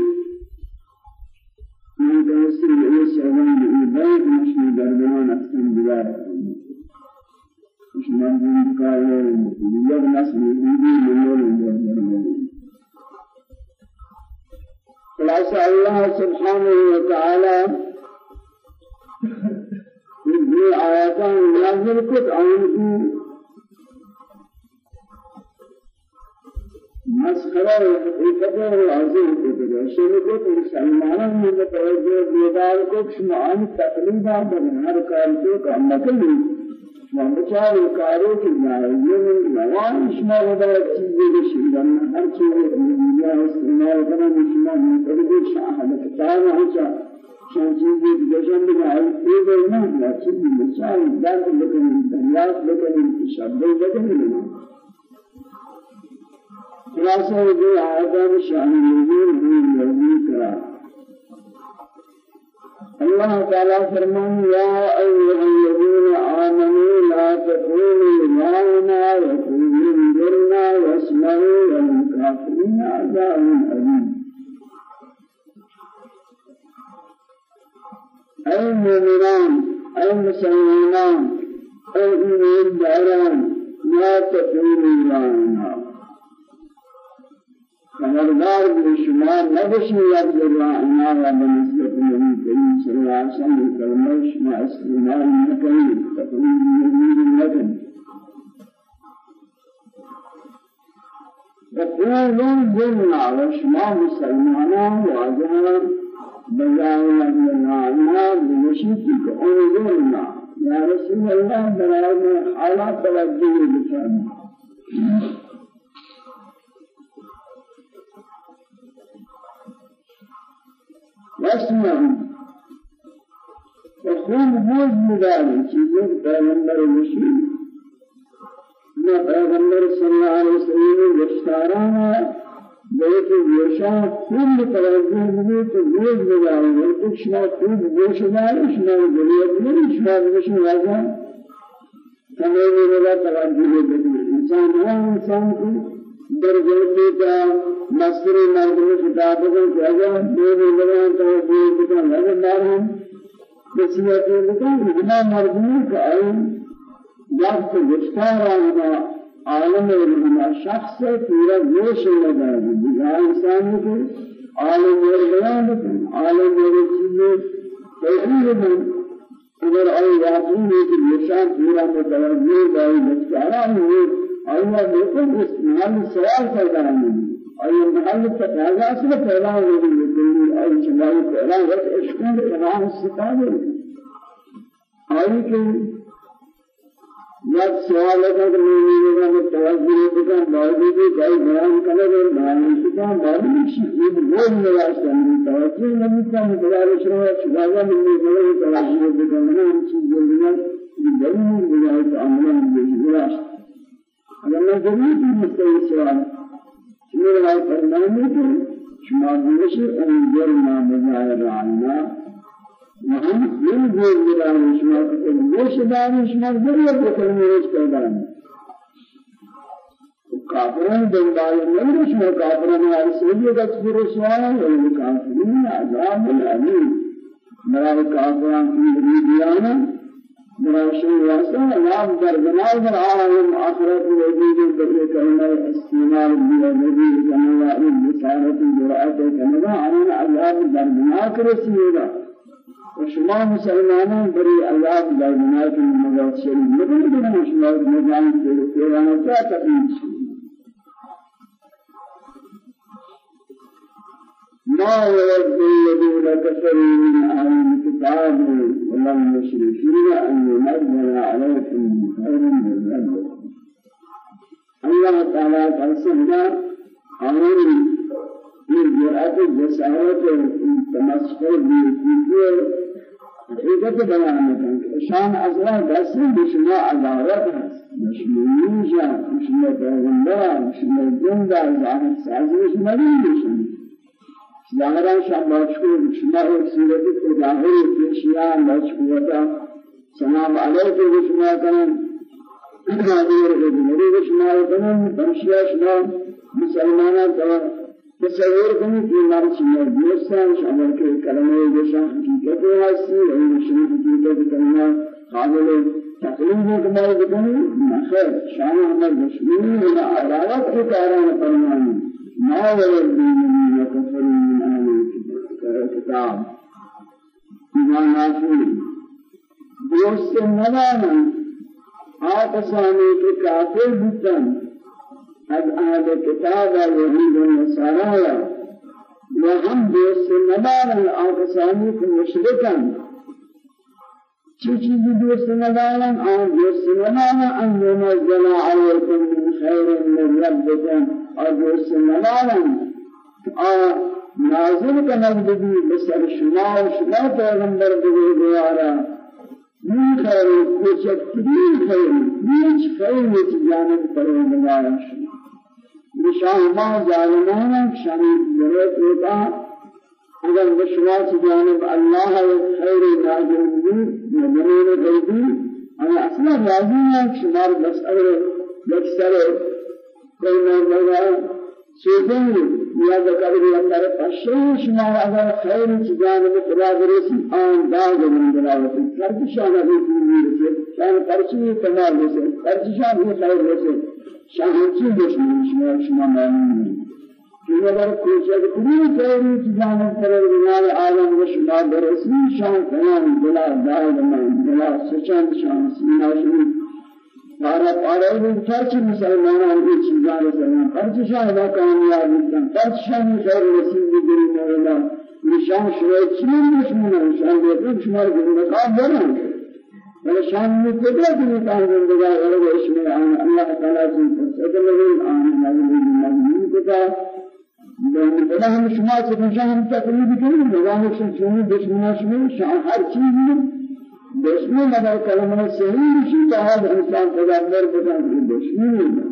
من درسی یہ سوال یہ بہت مشکل درمیان من درمیان خلاصہ اللہ سبحانہ وتعالی یہ آیاتاں نازل کت آن کی مسخرہ و حقیقت و عظیم کت رسول کو تو مسلمانوں نے توجہ بیدار شمعان تقلیبا بنار کار کو کام کریں ومچار کارو کی جائے یہ نوان شما ودا چیزیں کے شیدن ہر چیز دنیا استعمال کرنا شما متدبر شاہد کتاب ہے چون چیزیں جشن بنائے یہ نہیں چیز مثال درد لیکن دریاست لیکن شبد لیکن خلاصہ یہ آدم شان نزول ہوئی نبی کرا اللہ تعالی فرمان یا ایها الذین آمنوا لا تقولوا معنا وقولوا انظرنا واسمعوا وللكافرين عذاب أليم أي مؤمنان أي مسلمان أي إيمان داران لا تقولوا معنا خبردار بشمار نبشی یاد جرا أنا و کریم صلی اللہ علیہ وسلم کلمہ شما استعمال نکنی تقریب نبی نکن يقولون جنة وشما مسلمانا واجها بجائے أجمعنا بمشيك أنظرنا يا رسول الله برائنا حالات توجه بفرما واسمعوا وخون بوز مداري چیزیں پیغمبر مشیر نہ پیغمبر صلی اللہ علیہ وسلم گشتارانا بہت یوشا کل توجہ بھی تو بوز مداري. اور کچھ نہ خوب گوش دار شما ضرورت نہیں شما گوش واجہ ہمیں میرا توجہ دے انسان ہے انسان کو در جلسے کا مصر مردم کتابوں کو اگر دو ملان تو دو کا لگ مارم بسیار تو لگا ہما مردم کا ائی وقت گفتار آنا عالم علم شخص پورا گوش لگا ہے انسان کو عالم بیان عالم چیزیں توحید میں اگر ائی واقعی ہے کہ نشان پورا متوجہ ہے بچارا ہے آیا بالکل اس محل سوال پیدا نہیں آیا محل تقاضا سے پیدا ہو جماعی پیدا ہے عشق میں تمام ستانے آئی کہ یک سوال ہے کہ میں نے توجہ دیا باوجود کوئی بیان کرے اور بیان کیا معلوم ہے کہ وہ میرا سامنے توجہ نہیں تھا مدار شروع شجاعت میں نے توجہ دیا میں نے چیز بولنا دلیل بجائے عمل میں اگر میں ضرور بھی مستوی سوال. شمیر آئی فرمائنے کہ شما بوشی انجر ما بجائر عنا وہم دل دل دلان شما کتن بوش دانی شما ضرور بکرمی روش پیدان کافران دنبال نہیں شما کافران گچ پر سوال ہے کافرین عذاب العلیم مرا کافران کی دیانا براشن واسطة. نام در بناء در عالم آخرت وجود در كلمة استعمال بالنبي كما بصارة جرأة كما عن عذاب در بناء كرسيدا وشما مسلمانان بری عذاب در بناء كلمة شريف مدن بنا شما مجان تیرانا کیا تقیید ما يود الذين كفروا من أهل الكتاب والمشركين أن ينزل عليكم خير من ذلك. الله تعالى تنسبنا قانون من جرأة الجسارة التمسخر بالفكر. حقیقت بیان کریں شان ازرا دست بشما عدالت هست. بشما یوجا بشما پیغمبر بشما جندا ظاهر سازش ملیم ظاهرا شام باشکو شما ایک صورت کو ظاهر پیشیان باشکو وتا سلام علیکم شما کنن حاضر ہے شما کنن بشیا شما مسلمانان تو تصور کنی کہ ہمارے شما دوستان شما کے کلمے جیسا حقیقت ہے سی اور شریف حقیقت کرنا قابل تقلیم ہے تمہارے بتانے خیر شان ہمارے دشمنی ہے عدالت کے کارن فرمانی ما وكفروا من أهل الكتاب إذا نافل دوست ندانا آتسانی کے کافر بتن از أهل الكتاب يهود والنصارى وهم دوست ندارن آقسانی کو مشرکن چی چیزی دوست ندارن آن دوست ندارن ان ينزل عليكم من خير من ربكم اور دوست ندارن آن نازل کنند بی بسر شما و شما پیغمبر بگو بیارا. من خیر کوچکترین خیر هیچ خیر جانب پروردگار شما. نشان ما ظالمان شامل ضرورت ہوتا اگر بشواس جانب اللہ خیر نازل بھی مدرین غیبی. أنا أصلا راضی ہے شمار بس اگر یکسر کوئی نہ لگا سوچیں یا ذکر بھی اندر پشے شمار اگر خیر جانب خدا برسی آن داغ من دلاوت فرد شان ابھی بھی شان پرچی کمال سے پرچی شان بھی خیر سے شاهدی دشمن شما شما معلوم این اگر کوشش کنی کاری که جانب پروردگار عالم و شما برسی شان کنان بلا داید من بلا سچان شان سینا شمی پارا این فرچ مسلمانان این چیزان سلام فرچ شان با کامیاب بودن فرچ شان خیر نصیب بگیری مولا نشان شما چین دشمنان شان دیگر شما رو مقام برن ولشان من قدرت من كان زندگاه غلب اسمه الله تعالى سيد الذين آمنوا بالله كذا لأن بلا هم شما سبحانه تقريب كل نظام شنو دشمنا شنو شان هر چیز دشمن مگر کلمه صحیح میشه تا هر انسان خدا در بدن دشمن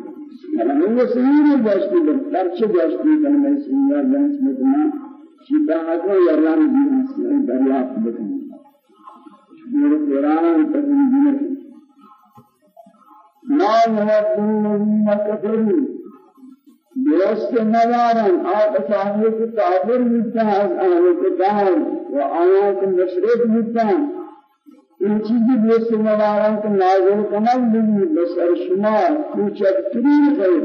کلمه صحیح رو داشتی بر پرچه داشتی؟ کلمه صحیح را جنس بکنن به حقا یا رام دین صحیح دریافت بکنن شمیر قرآن تکن دینه ما يودون الذين كفروا درست ندارن. آپ صاحب کے کافر ملتا ہے آئے کے دار و آیات مشرق ملتا این چیزی دوست ندارن کہ نازل کنل بھی بسر شما کوچک ترین خیر.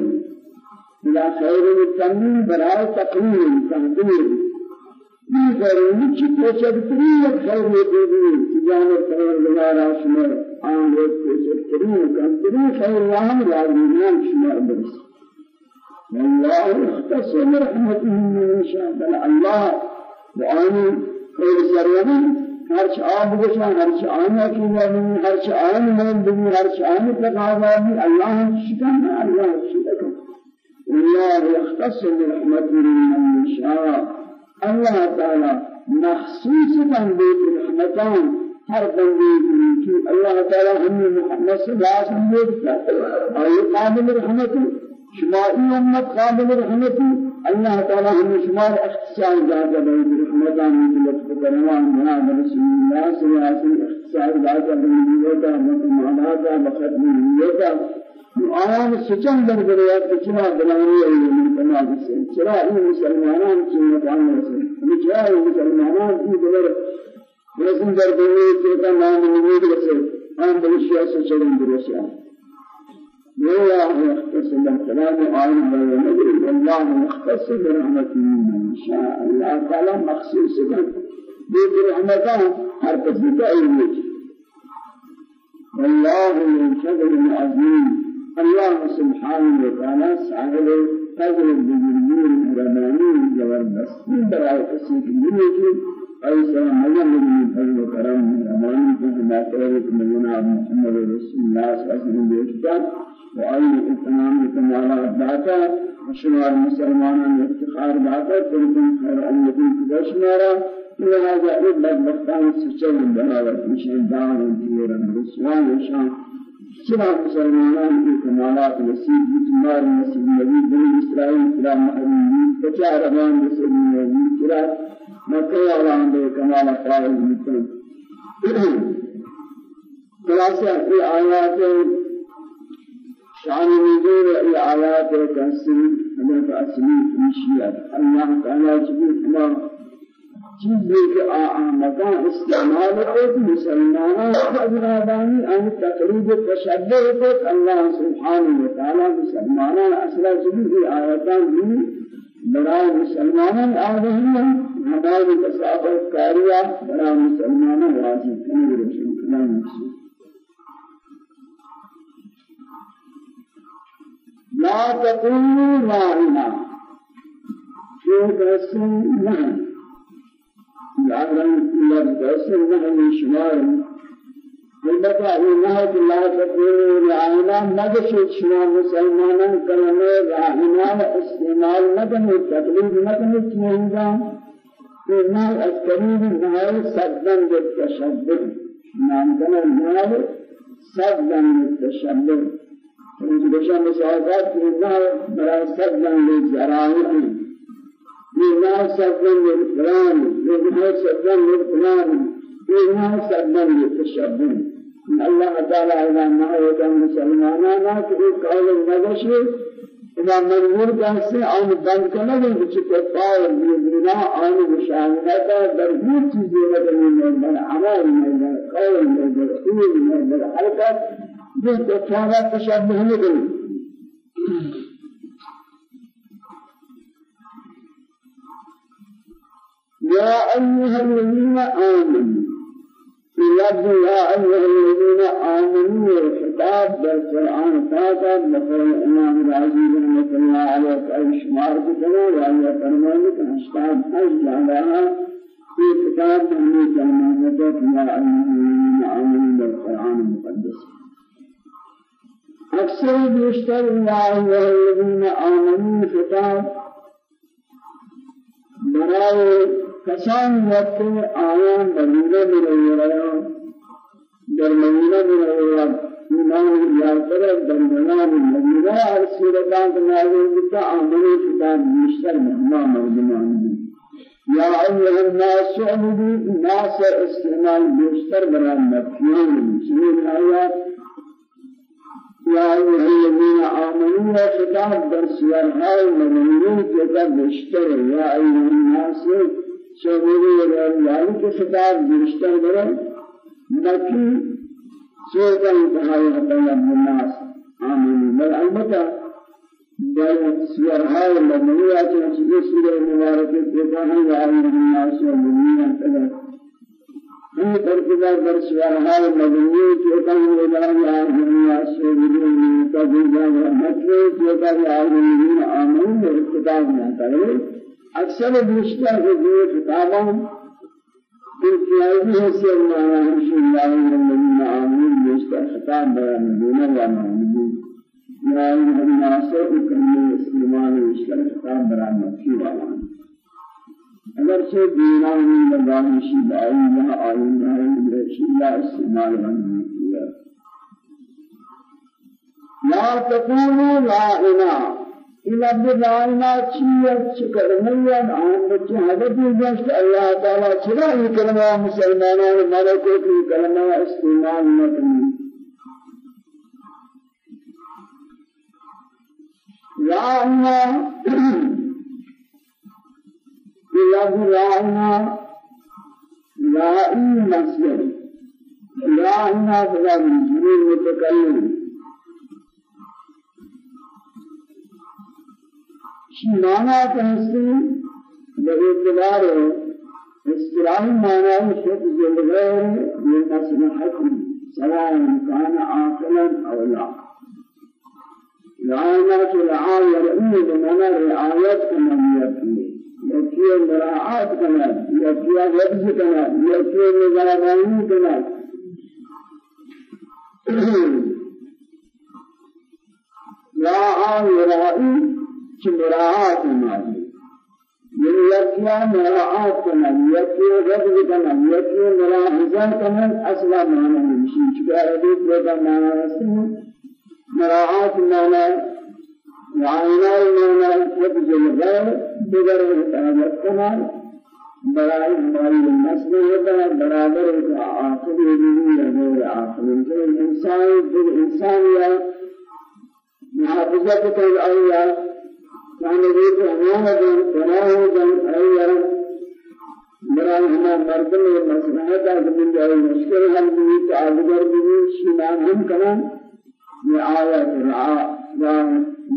بلا خیر تنین برای تقریر تنبیر این چی کوچکترین خیر دیدی جانب پروردگار شما آن روز کوچکترین کمترین خیر وهم راضیان شما برس والله اختص برحمته من شاء. بل الله وآني خیر سرونی هرچ آب بگشن هرچ آن کی نبی هرچ آن من بگی هرچ آن تقاضا بی الله شکن الله شکن والله يختص برحمته من شاء الله تعالى مخصوص بندے رحمتان ہر بندے کی اللہ تعالی ہم محمد صلی اللہ علیہ وسلم اور قابل رحمت شمائی امت قابل رحمت۔ اللہ تعالی ہم شمار اختصار جاتا بے رحمتان من لطف کرمان جناب رسول اللہ صلی اللہ علیہ وسلم اختصار جاتا بے نیتا مطمئناتا بختم نیتا آیان سچن در بریات چرا بلانی ہے من تمام سے چرا این مسلمانان کی مقام ہے چرا این مسلمانان کی در رسم در کے کا نام نمود سے ہم بلشیا سے چلیں ولا يختص بالكلام عن النبي والله يختص برحمته من شاء الله تعالى مخصوص برحمته هر کسی کا علم والله من فضل عظيم الله سبحانه وتعالى صاحب فضل الجميل رباني زبردست من برای کسی کی دنیا ایسا مجھے من فضل کرم رباني كما قالت من محمد رسول الله صلى الله عليه وسلم بیشتر وأي اتمام كمالات داتا وشمار مسلمان افتخار داتا تلكم خير أمتي كدشمارا لهذا إبلغ بختان سچل بلاوت مشهد دعوة انتورا رسوان وشان چرا مسلمانان کی کمالات نصیب بیتمار نصیب نبی بنی اسرائیل چرا محرومی بچا رحمان نصیب نبی چرا مکہ والان بے کمال قائل بیتن خلاصہ آیات شان نزول یہ آیات تحسین حضرت اصلی مشیت اللہ تعالی جبیت چیزی کہ مکان استعمال کو مسلمانوں حضرادانی ان تقریب تشبہ کو اللہ سبحانہ و تعالی مسلمانوں أصلا چیزی آیاتان بھی برای مسلمانوں آدمی ہیں ہماری تصابت کاریہ برای مسلمانوں واجب. کرنے رسول کلام لا تقولوا راعنا كاسم نعم العالم إلى كاسم نعم شمال البته الله لا تقول لعنا مدشت شما مسلمانا كلمة رحمنا استعمال مدن التقليد مدن التنظام إنه الكريم صدقا بالتشبه نام كان نهاية صدقا بالتشبه فإذا مساعدات إنه برا صدقا للجرائم. إنه صدقا للفلان إنه صدقا للفلان إنه صدقا للتشبه. الله تعالى إذا ما هو مسلمانا في قول النجشي إذا منظور كان آن بند کرنا ہے کہ کفار بنا آن مشاہدہ در ہر چیز میں در عمل میں قول میں فعل میں حرکت جو کفار تشبہ نہیں يا أيها الذين آمنوا لفظ يا أيها الذين آمنوا الخطاب بالقرآن فاتح مثل الإمام العزيز رحمة الله عليه أي شمار كتنا وهي فرمانك أشتاب حج علىها في كتاب من كلمات يا أيها الذين آمنوا بالقرآن المقدس. أكثر بيشتر يا أيها الذين آمنوا الخطاب برای کسان وقت آیان مدینه میرویا در مدینه میرویا ایمان یارتر در میان مدینه هر سورتان که نازل بتا آمنی کتاب بیشتر مهما مردمان یا ایها الناس عبدوا الناس استعمال بیشتر برای مکیان سنین آیات. يا أيها الذين آمنوا خطاب در سورة المؤمنين بشتر يا أيها الناس شامل يعني كخطاب بشتر برا مكي سورة انتهاء حتى الناس آمنوا بل در سورة المؤمنين كتاب سورة مباركة كتاب يا أيها الناس المؤمنين ہم ترکیبات در سوالهای مدنی چوکا مدار آدمی آسودی کبھی مطلب آمن در کتاب نہ کرے اکثر بیشتر جو کتابوں حیثیت مانا رسول اللہ الذين آمنوا بیشتر خطاب بیان دینا و معنی یا ایها الناس اکرموا اسلمان بیشتر خطاب بیان مکی والا أگر سے دیوانی لگانشی بائی یا آئین آئین رشیلہ استعمال بننے کیا. لا تقولوا إلى بدعنا شيء شكر ميان عن بچه حدث جشت الله تعالى چرا یہ کلمہ مسلمانوں ملکوں کی کلمہ استعمال نکنی لاعنا لفظ راعنا راعي مصدر راعنا بلا مجرور متكلم معنى تحسين باعتبار اصطلاح معنى شد الغير لمصلحته سواء كان عاقلا أو لا رعاية رعاية رعية بمعنى رعاية كمالية یکی مراعات کند یکی حفظ کند یکی نگرانی کند. [clears throat] راعا يراعي كمراعات ماضي من يكيا مراعات كمان يكيا غضب كمان يكيا ملاحظة كمان أصلا معنى نمشي شكرا ربي بدا معنى رسول مراعات معنى وعينا معنى حفظ الغير دیگر حفاظت کنا برای ہماری نسل ہوتا ہے برابر کا آخر بھی غیر آخر جو انسان جو انسان یا محافظت کر آیا کان یہ امانت گناہ دن آیا برای ہمارا مردم مصلحت ہے کہ جائے مشکل حل بھی آدگر بھی شیمان ہم کنا یہ آیت رعا لا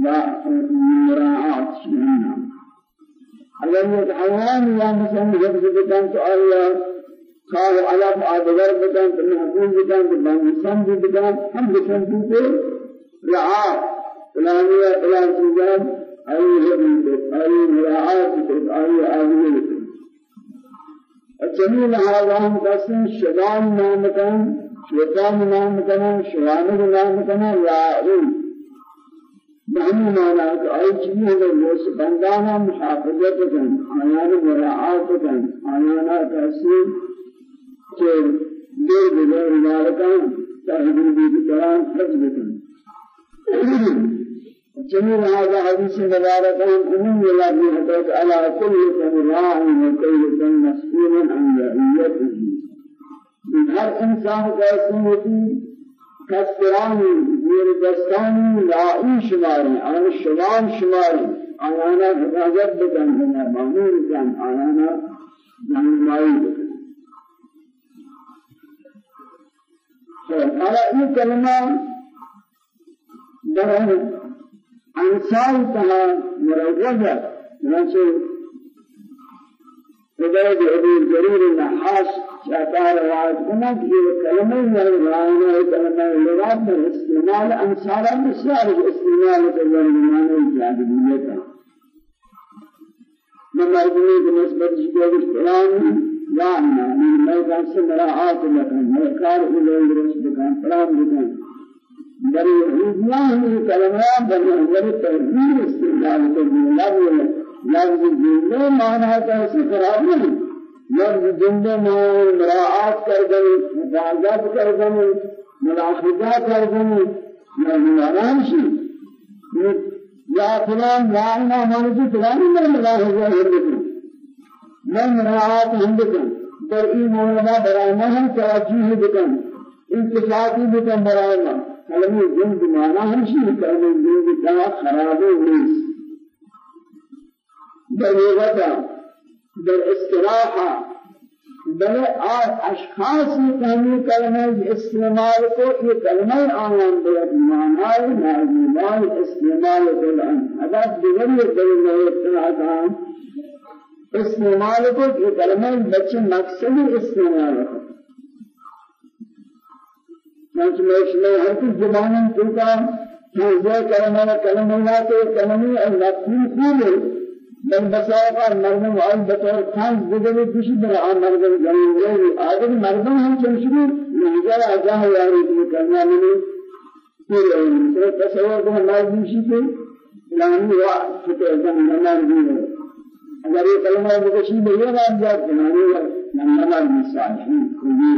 مراعات شیمان اگر یہ حیوان یا مثلا حفظ بکن تو آیا خواہ علف آدگر بکن تو محفوظ بکن تو بانسان بھی بکن ہم بکن تو رعا فلانیہ فلان چیزان أي هدي أي مراعاة أي آذية جميل هذا هم قسم شبان نام كان شيطان نام كان شوان نام كان لاعون بہنی مانا کہ آئی چیزیں جو بندانا محافظت کن آیان مراعات کن آیانا تحصیل کہ دیر بغیر مالکان تحضر بیدی کران حفظ کن جميل هذا حديث مبارك. أمم الله حدث على كل راع وكل مسؤول عن رعيته. من هر إنسان قاسمتي كسراني غير دستاني راعي شماري أنا الشمال شماري أنا حفاظت بكن هنا مأمور كان أنا نعمائي بكن على أي كلمة درهم انصار تها مروجة نفسه فدرج ابي جرير النحاس روایت کنا کہ یہ کلمہ ہے رانا ہے کلمہ لغات میں استعمال انصار بسیار استعمال کرنے معنی جادیت ہے ممرضی بنسبت جو قرآن لانا میں جان سے میرا آت لکن میں کار الے درست بکن پرام در من کلمات در نظر تحریر استعمال کرنے لفظ لفظ جملے معنی کا سے خراب نہیں لفظ جملے معنی مراعات کر دیں مفاظات کر دیں ملاحظہ کر دیں یا معنی یا فلان یا أنا موجود فلان میں ملاحظہ ہندکن میں مراعات ہندکن در این مولانا برائنا ہم توجیہ بکن. انتفاقی بکن برائنا کلمه جند مانا همشی کلمه جند کا خرابه نیست در وقتا در استراحة بل أشخاص کہنے کلمہ استعمال کو یہ کلمہ آیان بیت معنی نازلان استعمال دلان. اگر دیگر کلمہ استعمال استعمال کو یہ کلمہ بچے مقصد استعمال کو. چنانچہ میں اس میں ہر کچھ زبانوں کو کا توجہ کرنا کلمہ لا تو کلمہ المفهوم خوب بل بساقا مردم آئی بطور خان زدل کشی در آن مردم جنین رہی آدم مردم ہم چنشری لہجہ آجاہ یاری کی کرنا ملی پھر مثل تصور کو ہمارے دیشی کے فلانی وا فتح زن نمان دینے اگر یہ کلمہ بکشی بہیر آن جات بنانی نمان مثال کوئی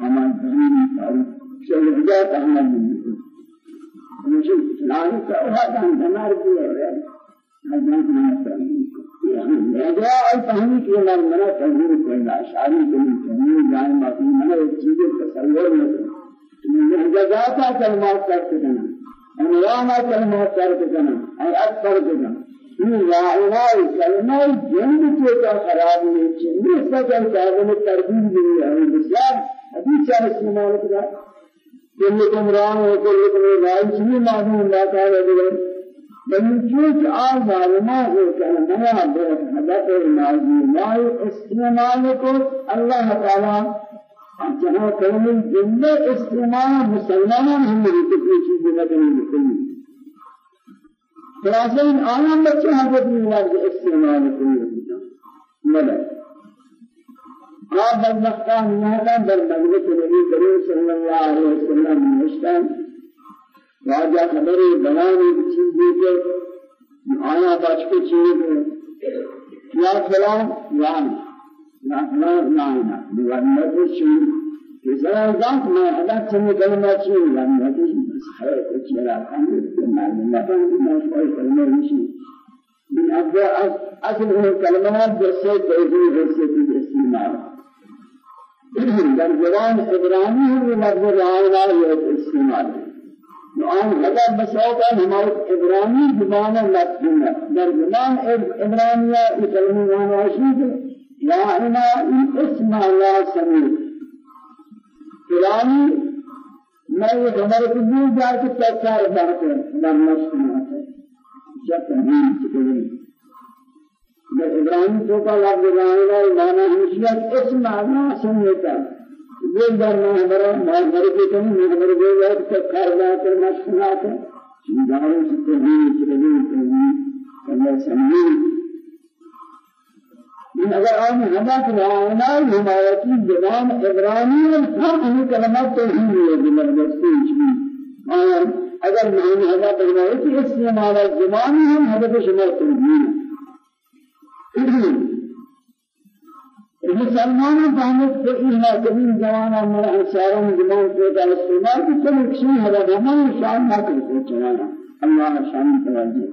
ہمان دہنی تعریف شهداء أحمد مجھے فلان کا وہاں ہمارے لیے ہے حضرت نے اجا ای فهمی کہ میں منا تحریر کرنا شاری کے تحریر جان باقی میں ایک چیز تصور نہیں میں جزاتا کلمات کرتے ہیں أنواع کلمات کرتے ہیں ای اکثر کرتے این راعی کلمہ جند کے خراب نہیں چیز اس کا کلمہ تربیت بھی ہے بسیار ابھی چاہے استعمال کل کمران و کل کمران چلی معلوم اللہ تعالی دیگر بلی چوچ آ ظالمان کو کہنیا بہت حدث الماضی لائے استعمال کو اللہ تعالی جہاں کلمہ جملہ استعمال مسلمان ہم نے کتنی چیز نہ کریں گے خلاصہ بچے حضرت نے استعمال کو ملا آپ بدبختان یہاں در مجلس نبی کریم صلی اللہ علیہ وسلم نشتن واجہ خبری بنانی چیزی کے آیا بچ کے چیز یا فلان یان یا فلان یان دیوانی کو چیز کسرا ذات میں ادا چنی کلمہ چیز یعنی حدیث ہے کچھ میرا کام ہے معلومات میں کوئی کلمہ نہیں من أصل الكلمات جسد توجيه جسد استعمال در زبان عبرانی ہے لفظ رائنا یہ استعمال. آن خدا بسوطا ہمارے عبرانی زبان لفظ ہے در زبان عبرانیہ یہ کلمہ معنی ہے رائنا اسم لا سمیر فلانی میں یہ ہمارے کو دور جا کے تکار بات ہے در مشکل ہے جب تنظیم سے إبراهيم توقع لفظ إبراهيم معنى همشيات اسم معنى سميتا یہ در محبرہ محبرہ کے کم محبرہ کے وقت تک کارنا کر مشکنات چیزاروں سے تحریر تحریر تحریر الله سميه من اگر آن هدف رعانا حمایتی زبان عبرانی ہم انہیں کلمات توحید ہے زبردستی آیا اگر معنی هدف رعایتی استعمال زبان ہم هدف شما توحید مسلمان فهمت کہ یہ کبھی زمانہ میں اشاروں زمان سے کا استعمال کہ کوئی شيء ہے ہمیں شان نہ کرتے چلانا اللہ شان توجہ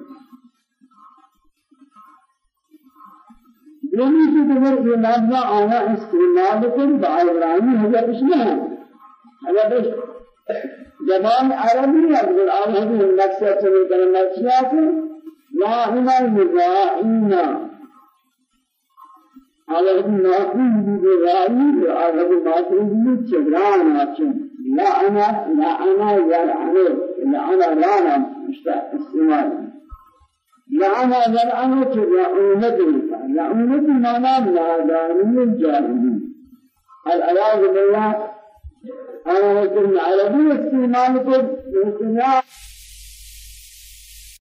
یعنی کہ اگر یہ لفظ آنا استعمال کر بعبرانی ہے کچھ نہیں اگر زبان عربی اگر عربی مقصد سے کرنا چاہتے لا هنا المضاعين الماقين بشجران عشان لا أنا لا أنا يا أنا لا أنا لا أنا مشتاق استعمال. لعنة لعنة لعنة لعنة معنى ناداني الجاهلين الأياذ بالله. أنا مثل عربي استعمال. كل